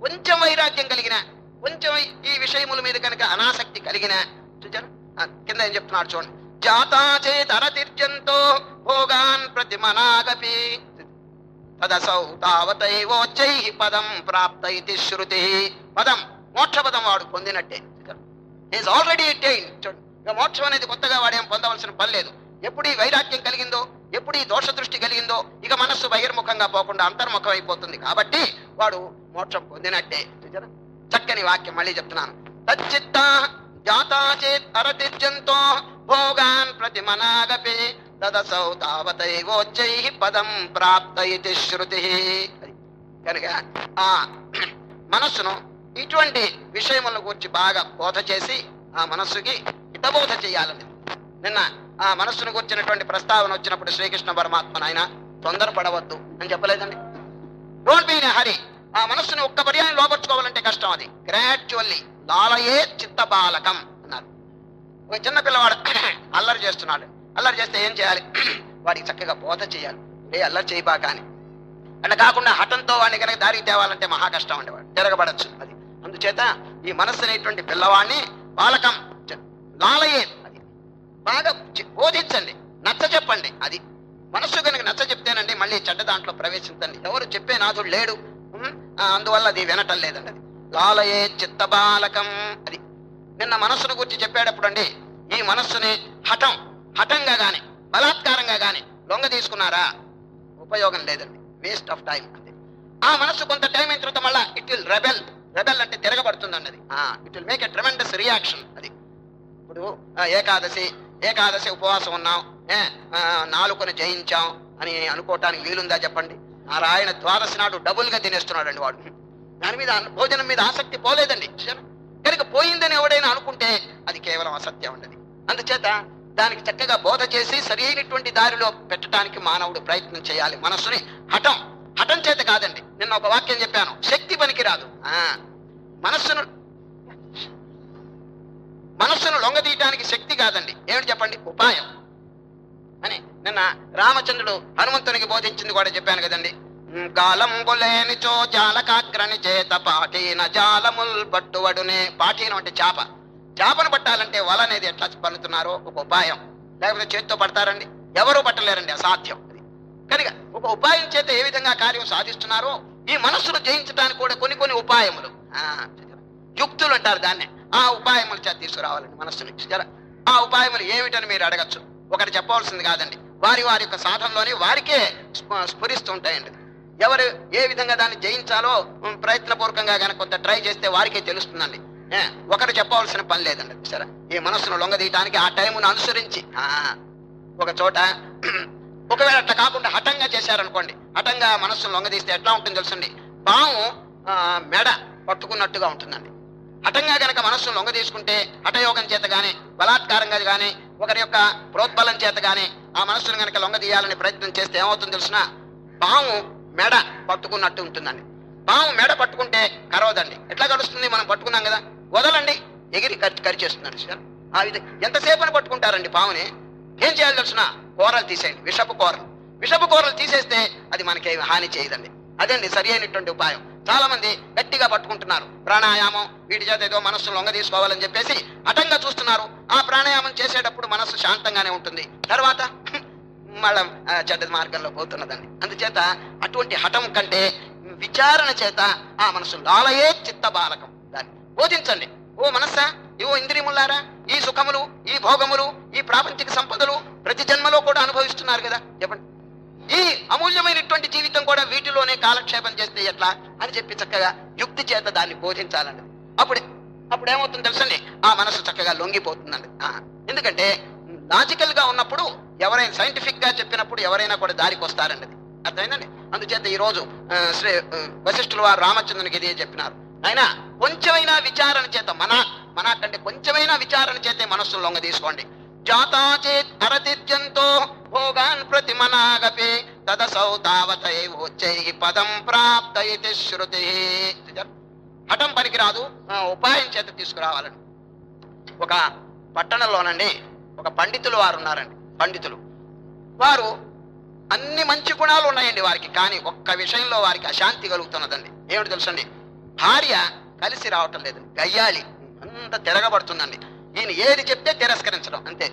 కొంచెం వైరాగ్యం కలిగిన కొంచెం ఈ విషయముల మీద కనుక అనాసక్తి కలిగిన చూచారు? కింద ఏం చెప్తున్నాడు చూడండి. జాతా చేత్ అరతిర్జంతో భోగాన్ ప్రతి మనాగపి. తదసౌ తావతైవోచ్చై పదం ప్రాప్త ఇది శృతి. పదం మోక్షపదం వాడు పొందినట్టే. ఈజ్ ఆల్రెడీ అటైన్ ఇక మోక్షం అనేది కొత్తగా వాడేం పొందవలసిన పని లేదు. ఎప్పుడు ఈ వైరాగ్యం కలిగిందో ఎప్పుడు ఈ దోష దృష్టి కలిగిందో ఇక మనస్సు బహిర్ముఖంగా పోకుండా అంతర్ముఖం అయిపోతుంది కాబట్టి వాడు మోక్షం పొందినట్టే. చక్కని వాక్యం మళ్ళీ చెప్తున్నాను. తచ్చిత్త జాతాచేత్ అరతిర్జంతో భోగాన్ ప్రతిమనాగపి తదసౌ తావతైవోచ్చై పదం ప్రాప్త ఇది శృతి. కనుక ఆ మనస్సును ఇటువంటి విషయముల గురించి బాగా బోధ చేసి ఆ మనస్సుకి హితబోధ చేయాలని. నిన్న ఆ మనస్సును గురించినటువంటి ప్రస్తావన వచ్చినప్పుడు శ్రీకృష్ణ పరమాత్మ నాయన తొందరపడవద్దు అని చెప్పలేదండి? డోంట్ బీ హరి ఆ మనస్సును ఒక్క పర్యాయం లోపర్చుకోవాలంటే కష్టం అది. గ్రాడ్యువల్లీ లాలయే చిత్త బాలకం అన్నారు. ఒక చిన్న పిల్లవాడు అల్లరి చేస్తున్నాడు. అల్లరి చేస్తే ఏం చేయాలి? వాడికి చక్కగా బోధ చేయాలి. ఏ అల్లరి చేయబాక అని. అట్లా కాకుండా హఠంతో వాడిని కనుక దారికి తేవాలంటే మహా కష్టం ఉండేవాడు. వాడు తిరగబడచ్చు అది. అందుచేత ఈ మనస్సు అనేటువంటి పిల్లవాడిని బాలకం లాలయే అది. బాగా బోధించండి. నచ్చ చెప్పండి అది. మనస్సు కనుక నచ్చ చెప్తేనండి మళ్ళీ చెడ్డ దాంట్లో ప్రవేశించండి. ఎవరు చెప్పే నాథుడు లేడు. ఆ, అందువల్ల అది వినటం లేదండి అది. లాలయే చిత్త బాలకం అది. నిన్న మనస్సును గురించి చెప్పేటప్పుడు అండి ఈ మనస్సుని హఠం హఠంగా గాని బలాత్కారంగా గాని లొంగ తీసుకున్నారా? ఉపయోగం లేదండి. వేస్ట్ ఆఫ్ టైం అంతే. ఆ మనస్సు కొంత టైం అయిన తర్వాత మళ్ళా ఇట్ విల్ రెబెల్ రెబెల్ అంటే తిరగబడుతుంది అన్నది it will make a tremendous reaction అది. ఇప్పుడు ఏకాదశి ఏకాదశి ఉపవాసం ఉన్నాం ఏ, ఆ, జయించాం అని అనుకోవటానికి వీలుందా చెప్పండి? నారాయణ ద్వాదశి నాడు డబుల్గా తినేస్తున్నాడండి వాడు. దాని మీద భోజనం మీద ఆసక్తి పోలేదండి. కనుక పోయిందని ఎవడైనా అనుకుంటే అది కేవలం అసత్యం ఉండదు అందుచేత దానికి చక్కగా బోధ చేసి సరి అయినటువంటి దారిలో పెట్టడానికి మానవుడు ప్రయత్నం చేయాలి. మనస్సుని హఠం హఠం చేత కాదండి. నిన్న ఒక వాక్యం చెప్పాను. శక్తి పనికిరాదు. ఆ, మనస్సును మనస్సును లొంగదీయటానికి శక్తి కాదండి. ఏమిటి చెప్పండి? ఉపాయం. అని నిన్న రామచంద్రుడు హనుమంతునికి బోధించింది కూడా చెప్పాను కదండి. ఉమ్, కాలంబులేనిచో జాలకాగ్రని చేత పాటీన జాలముల్ పట్టువడునే పాటీనం అంటే చేప. చేపను పట్టాలంటే వల అనేది ఎట్లా పన్నుతున్నారో ఒక ఉపాయం. లేకపోతే చేత్తో పడతారండి. ఎవరు పట్టలేరండి అసాధ్యం అది. కనుక ఒక ఉపాయం చేత ఏ విధంగా కార్యం సాధిస్తున్నారో ఈ మనస్సును జయించడానికి కూడా కొన్ని కొన్ని ఉపాయములు. యుక్తులు అంటారు దాన్నే. ఆ ఉపాయములు చేత తీసుకురావాలండి మనస్సుని. చూసారా? ఆ ఉపాయములు ఏమిటని మీరు అడగచ్చు. ఒకటి చెప్పవలసింది కాదండి. వారి వారి యొక్క సాధనలోనే వారికే స్ఫు- స్ఫురిస్తూ ఉంటాయండి. ఎవరు ఏ విధంగా దాన్ని జయించాలో ప్రయత్నపూర్వకంగా కనుక కొంత ట్రై చేస్తే వారికే తెలుస్తుందండి. ఒకటి ఒకరు చెప్పవలసిన పని లేదండి సరే. ఈ మనస్సును లొంగదీయటానికి ఆ టైమును అనుసరించి ఒక చోట ఒకవేళ అట్లా కాకుండా హఠంగా చేశారనుకోండి హఠంగా మనస్సును లొంగదీస్తే ఎట్లా ఉంటుంది తెలుసండి? పాము మెడ పట్టుకున్నట్టుగా ఉంటుందండి. హఠంగా గనక మనస్సును లొంగదీసుకుంటే హఠయోగం చేత కానీ బలాత్కారంగా కానీ ఒకరి యొక్క ప్రోద్బలం చేత కానీ ఆ మనస్సును గనక లొంగదీయాలని ప్రయత్నం చేస్తే ఏమవుతుందో తెలిసిన? పాము మెడ పట్టుకున్నట్టు ఉంటుందండి. పాము మెడ పట్టుకుంటే కరవదండి. ఎట్లా గడుస్తుంది మనం పట్టుకున్నాం కదా. వదలండి. ఎగిరి ఖర్చు కరిచేస్తుందండి సార్ ఆ విధంగా ఎంతసేపు పట్టుకుంటారండి పాముని? ఏం చేయాలి తెలిసిన? కూరలు తీసేయండి. విషపు కూరలు. విషపు కూరలు తీసేస్తే అది మనకేమి హాని చేయదండి. అదండి సరి అయినటువంటి ఉపాయం. చాలా మంది గట్టిగా పట్టుకుంటున్నారు. ప్రాణాయామం వీటి చేత ఏదో మనస్సు లొంగ తీసుకోవాలని చెప్పేసి అటంగా చూస్తున్నారు. ఆ ప్రాణాయామం చేసేటప్పుడు మనస్సు శాంతంగానే ఉంటుంది. తర్వాత మళ్ళా చెడ్డ మార్గంలో పోతున్నదండి. అందుచేత అటువంటి హఠం కంటే విచారణ చేత ఆ మనసు లాలయే చిత్త బాలకం బోధించండి. ఓ మనస్సా ఓ ఇంద్రియములారా ఈ సుఖములు ఈ భోగములు ఈ ప్రాపంచిక సంపదలు ప్రతి జన్మలో కూడా అనుభవిస్తున్నారు కదా? చెప్పండి. ఈ అమూల్యమైనటువంటి జీవితం కూడా వీటిలోనే కాలక్షేపం చేస్తే ఎట్లా? అని చెప్పి చక్కగా యుక్తి చేత దాన్ని బోధించాలండి. అప్పుడే అప్పుడు ఏమవుతుంది తెలుసండి? ఆ మనసు చక్కగా లొంగిపోతుందండి. ఎందుకంటే లాజికల్గా ఉన్నప్పుడు ఎవరైనా సైంటిఫిక్గా చెప్పినప్పుడు ఎవరైనా కూడా దారికి వస్తారండి. అర్థమైందండి? అందుచేత ఈ రోజు శ్రీ వశిష్ఠులు వారు రామచంద్రునికి ఇదే చెప్పినారు. ఆయన కొంచెమైనా విచారణ చేత మన మన కంటే కొంచెమైనా విచారణ చేతే మనస్సును లొంగ తీసుకోండి. జాతాచేత్ అరతిర్జంతో భోగాన్ ప్రతిమనాగపి తదసౌ తావతైవోచ్చై పదం ప్రాప్త ఇతి శృతి. హఠం పనికిరాదు ఉపాయం చేత తీసుకురావాలండి ఒక పట్టణంలోనండి ఒక పండితులు వారు ఉన్నారండి పండితులు. వారు అన్ని మంచి గుణాలు ఉన్నాయండి వారికి కానీ ఒక్క విషయంలో వారికి అశాంతి కలుగుతున్నదండి. ఏమిటి తెలుసండి? భార్య కలిసి రావటం లేదు. గయ్యాలి అంత తిరగబడుతుందండి. ఈయన ఏది చెప్తే తిరస్కరించడం అంతే.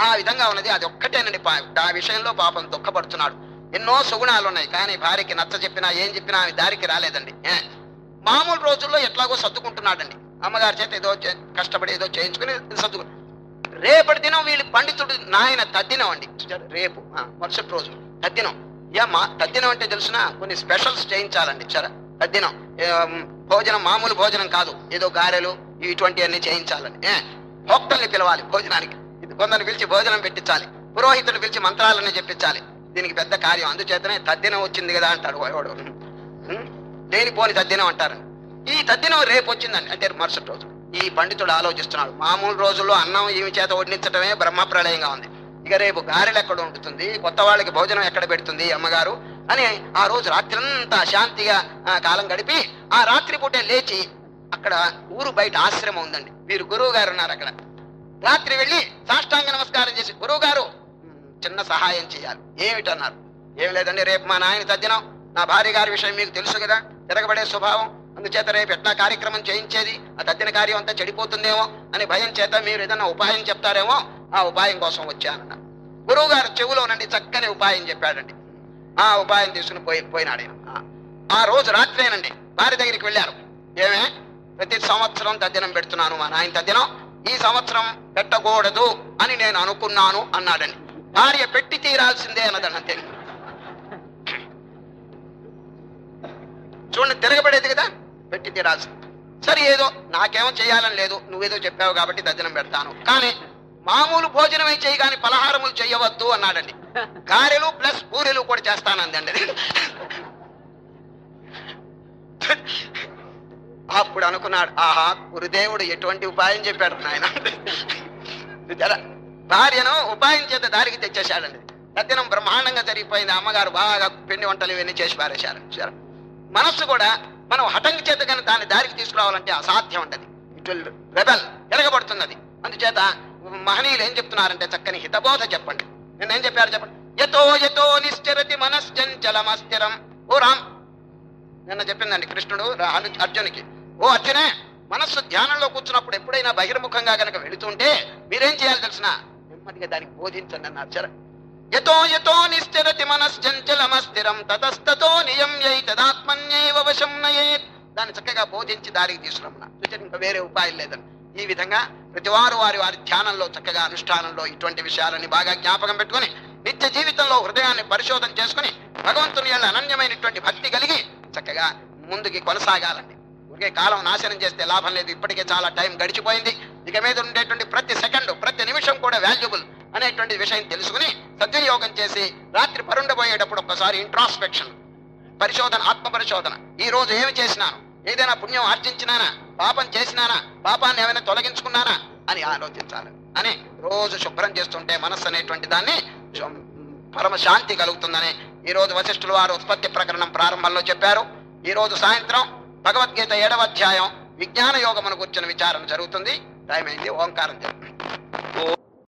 ఆ విధంగా ఉన్నది అది ఒక్కటేనండి ఆ విషయంలో పాపం దుఃఖపడుతున్నాడు. ఎన్నో సుగుణాలు ఉన్నాయి కానీ భార్యకి నచ్చ చెప్పినా ఏం చెప్పినా ఆమె దారికి రాలేదండి. ఏ? మామూలు రోజుల్లో ఎట్లాగో సర్దుకుంటున్నాడండి. అమ్మగారి చేత ఏదో కష్టపడి ఏదో చేయించుకుని సర్దుకు రేపటి దినం వీళ్ళు పండితుడు నాయన తద్దినం అండి రేపు మరుసటి రోజు తద్దినం. యా మా తద్దినం అంటే తెలిసిన? కొన్ని స్పెషల్స్ చేయించాలండి. సరే తద్దినం. భోజనం మామూలు భోజనం కాదు. ఏదో గారెలు ఇటువంటి అన్ని చేయించాలని. ఏ పిలవాలి భోజనానికి. ఇది కొందరిని పిలిచి భోజనం పెట్టించాలి. పురోహితుడు పిలిచి మంత్రాలన్నీ చెప్పించాలి. దీనికి పెద్ద కార్యం. అందుచేతనే తద్దినం వచ్చింది కదా అంటాడు వాడు. ఉం? లేనిపోని తద్దినం అంటారు. ఈ తద్దినం రేపు వచ్చిందండి. అంటే మరుసటి రోజు. ఈ పండితుడు ఆలోచిస్తున్నాడు. మామూలు రోజుల్లో అన్నం ఈమె చేత వడ్డించడమే బ్రహ్మ ప్రళయంగా ఉంది. ఇక రేపు గారెలు ఎక్కడ ఉంటుంది కొత్త వాళ్ళకి భోజనం ఎక్కడ పెడుతుంది? అమ్మగారు అని ఆ రోజు రాత్రంతా శాంతిగా కాలం గడిపి ఆ రాత్రి పూటే లేచి అక్కడ ఊరు బయట ఆశ్రమం ఉందండి. వీరు గురువు గారు ఉన్నారు అక్కడ. రాత్రి వెళ్ళి సాష్టాంగ నమస్కారం చేసి గురువు గారు చిన్న సహాయం చేయాలి. ఏమిటన్నారు? ఏం లేదండి రేపు మా నాయన తద్దినం. నా భార్య గారి విషయం మీకు తెలుసు కదా. తిరగబడే స్వభావం. అందుచేత రేపు ఎట్లా కార్యక్రమం చేయించేది? ఆ తద్దిన కార్యం అంతా చెడిపోతుందేమో అని భయం చేత మీరు ఏదైనా ఉపాయం చెప్తారేమో ఆ ఉపాయం కోసం వచ్చానన్న గురువు గారు చెవులో నుండి చక్కని ఉపాయం చెప్పాడండి. ఆ ఉపాయం తీసుకుని పోయి పోయినాడు ఆయన. ఆ- రోజు రాత్రేనండి భార్య దగ్గరికి వెళ్ళారు. ఏమే? ప్రతి సంవత్సరం తద్దినం పెడుతున్నాను మా నాయన తద్దినం ఈ సంవత్సరం పెట్టకూడదు అని నేను అనుకున్నాను అన్నాడండి. భార్య పెట్టి తీరాల్సిందే అన్నదండి అంతే. చూడండి తిరగబడేది కదా పెట్టి తీరాల్సింది. సరే ఏదో నాకేమో చేయాలని లేదు నువ్వేదో చెప్పావు కాబట్టి దర్జనం పెడతాను. కానీ మామూలు భోజనమే చేయి కానీ పలహారములు చేయవద్దు అన్నాడండి. గారెలు ప్లస్ పూరెలు కూడా చేస్తానందండి. అప్పుడు అనుకున్నాడు ఆహా గురుదేవుడు ఎటువంటి ఉపాయం చెప్పాడు నాయన. భార్యను ఉపాయం చేత దారికి తెచ్చేశాడండి. తద్దినం బ్రహ్మాండంగా జరిగిపోయింది. అమ్మగారు బాగా పిండి వంటలు ఇవన్నీ చేసి పారేశారు. చూసారు మనస్సు కూడా మనం హఠంగి చేత కానీ దాన్ని దారికి తీసుకురావాలంటే అసాధ్యం ఉండదు. ఇట్ విల్ రెబెల్ అందుచేత మహనీయులు ఏం చెప్తున్నారంటే చక్కని హితబోధ చెప్పండి. నిన్న ఏం చెప్పారు చెప్పండి? ఎతో ఎతో నిశ్చరతి మనశ్చంచలమస్థిరం ఓ రామ్ నిన్న చెప్పిందండి కృష్ణుడు అర్జునికి. ఓ అర్జునే మనస్సు ధ్యానంలో కూర్చున్నప్పుడు ఎప్పుడైనా బహిర్ముఖంగా గనక వెళుతుంటే మీరేం చేయాలి తెలిసిన? నెమ్మదిగా దానికి బోధించండి అన్న సరే. యతో యతో నిశ్చరతి మనశ్చంచలమస్థిరం తతస్తతో నియమ్యై తదాత్మన్యైవ వశం నయేత్. దాన్ని చక్కగా బోధించి దారికి తీసుకురమ్మన్నా చూచారు ఇంకా వేరే ఉపాయం లేదని ఈ విధంగా ప్రతివారు వారి వారి ధ్యానంలో చక్కగా అనుష్ఠానంలో ఇటువంటి విషయాలని బాగా జ్ఞాపకం పెట్టుకుని నిత్య జీవితంలో హృదయాన్ని పరిశోధన చేసుకుని భగవంతుని యొక్క అనన్యమైనటువంటి భక్తి కలిగి చక్కగా ముందుకి కొనసాగాలండి. ఊరికే కాలం నాశనం చేస్తే లాభం లేదు. ఇప్పటికే చాలా టైం గడిచిపోయింది. ఇక మీద ఉండేటువంటి ప్రతి సెకండ్ ప్రతి నిమిషం కూడా వాల్యుబుల్ అనేటువంటి విషయం తెలుసుకుని సద్వినియోగం చేసి రాత్రి పరుండబోయేటప్పుడు ఒక్కసారి ఇంట్రాస్పెక్షన్ పరిశోధన ఆత్మ పరిశోధన ఈ రోజు ఏమి చేసినాను ఏదైనా పుణ్యం ఆర్జించినానా? పాపం చేసినానా? పాపాన్ని ఏమైనా తొలగించుకున్నానా? అని ఆలోచించాలి. అని రోజు శుభ్రం చేస్తుంటే మనస్సు అనేటువంటి దాన్ని పరమశాంతి కలుగుతుందని ఈ రోజు వశిష్ఠులు వారు ఉత్పత్తి ప్రకరణం ప్రారంభంలో చెప్పారు. ఈ రోజు సాయంత్రం భగవద్గీత ఏడవ అధ్యాయం విజ్ఞాన యోగమును కూర్చుని విచారణ జరుగుతుంది. టైం అయింది ఓంకారం చెప్పండి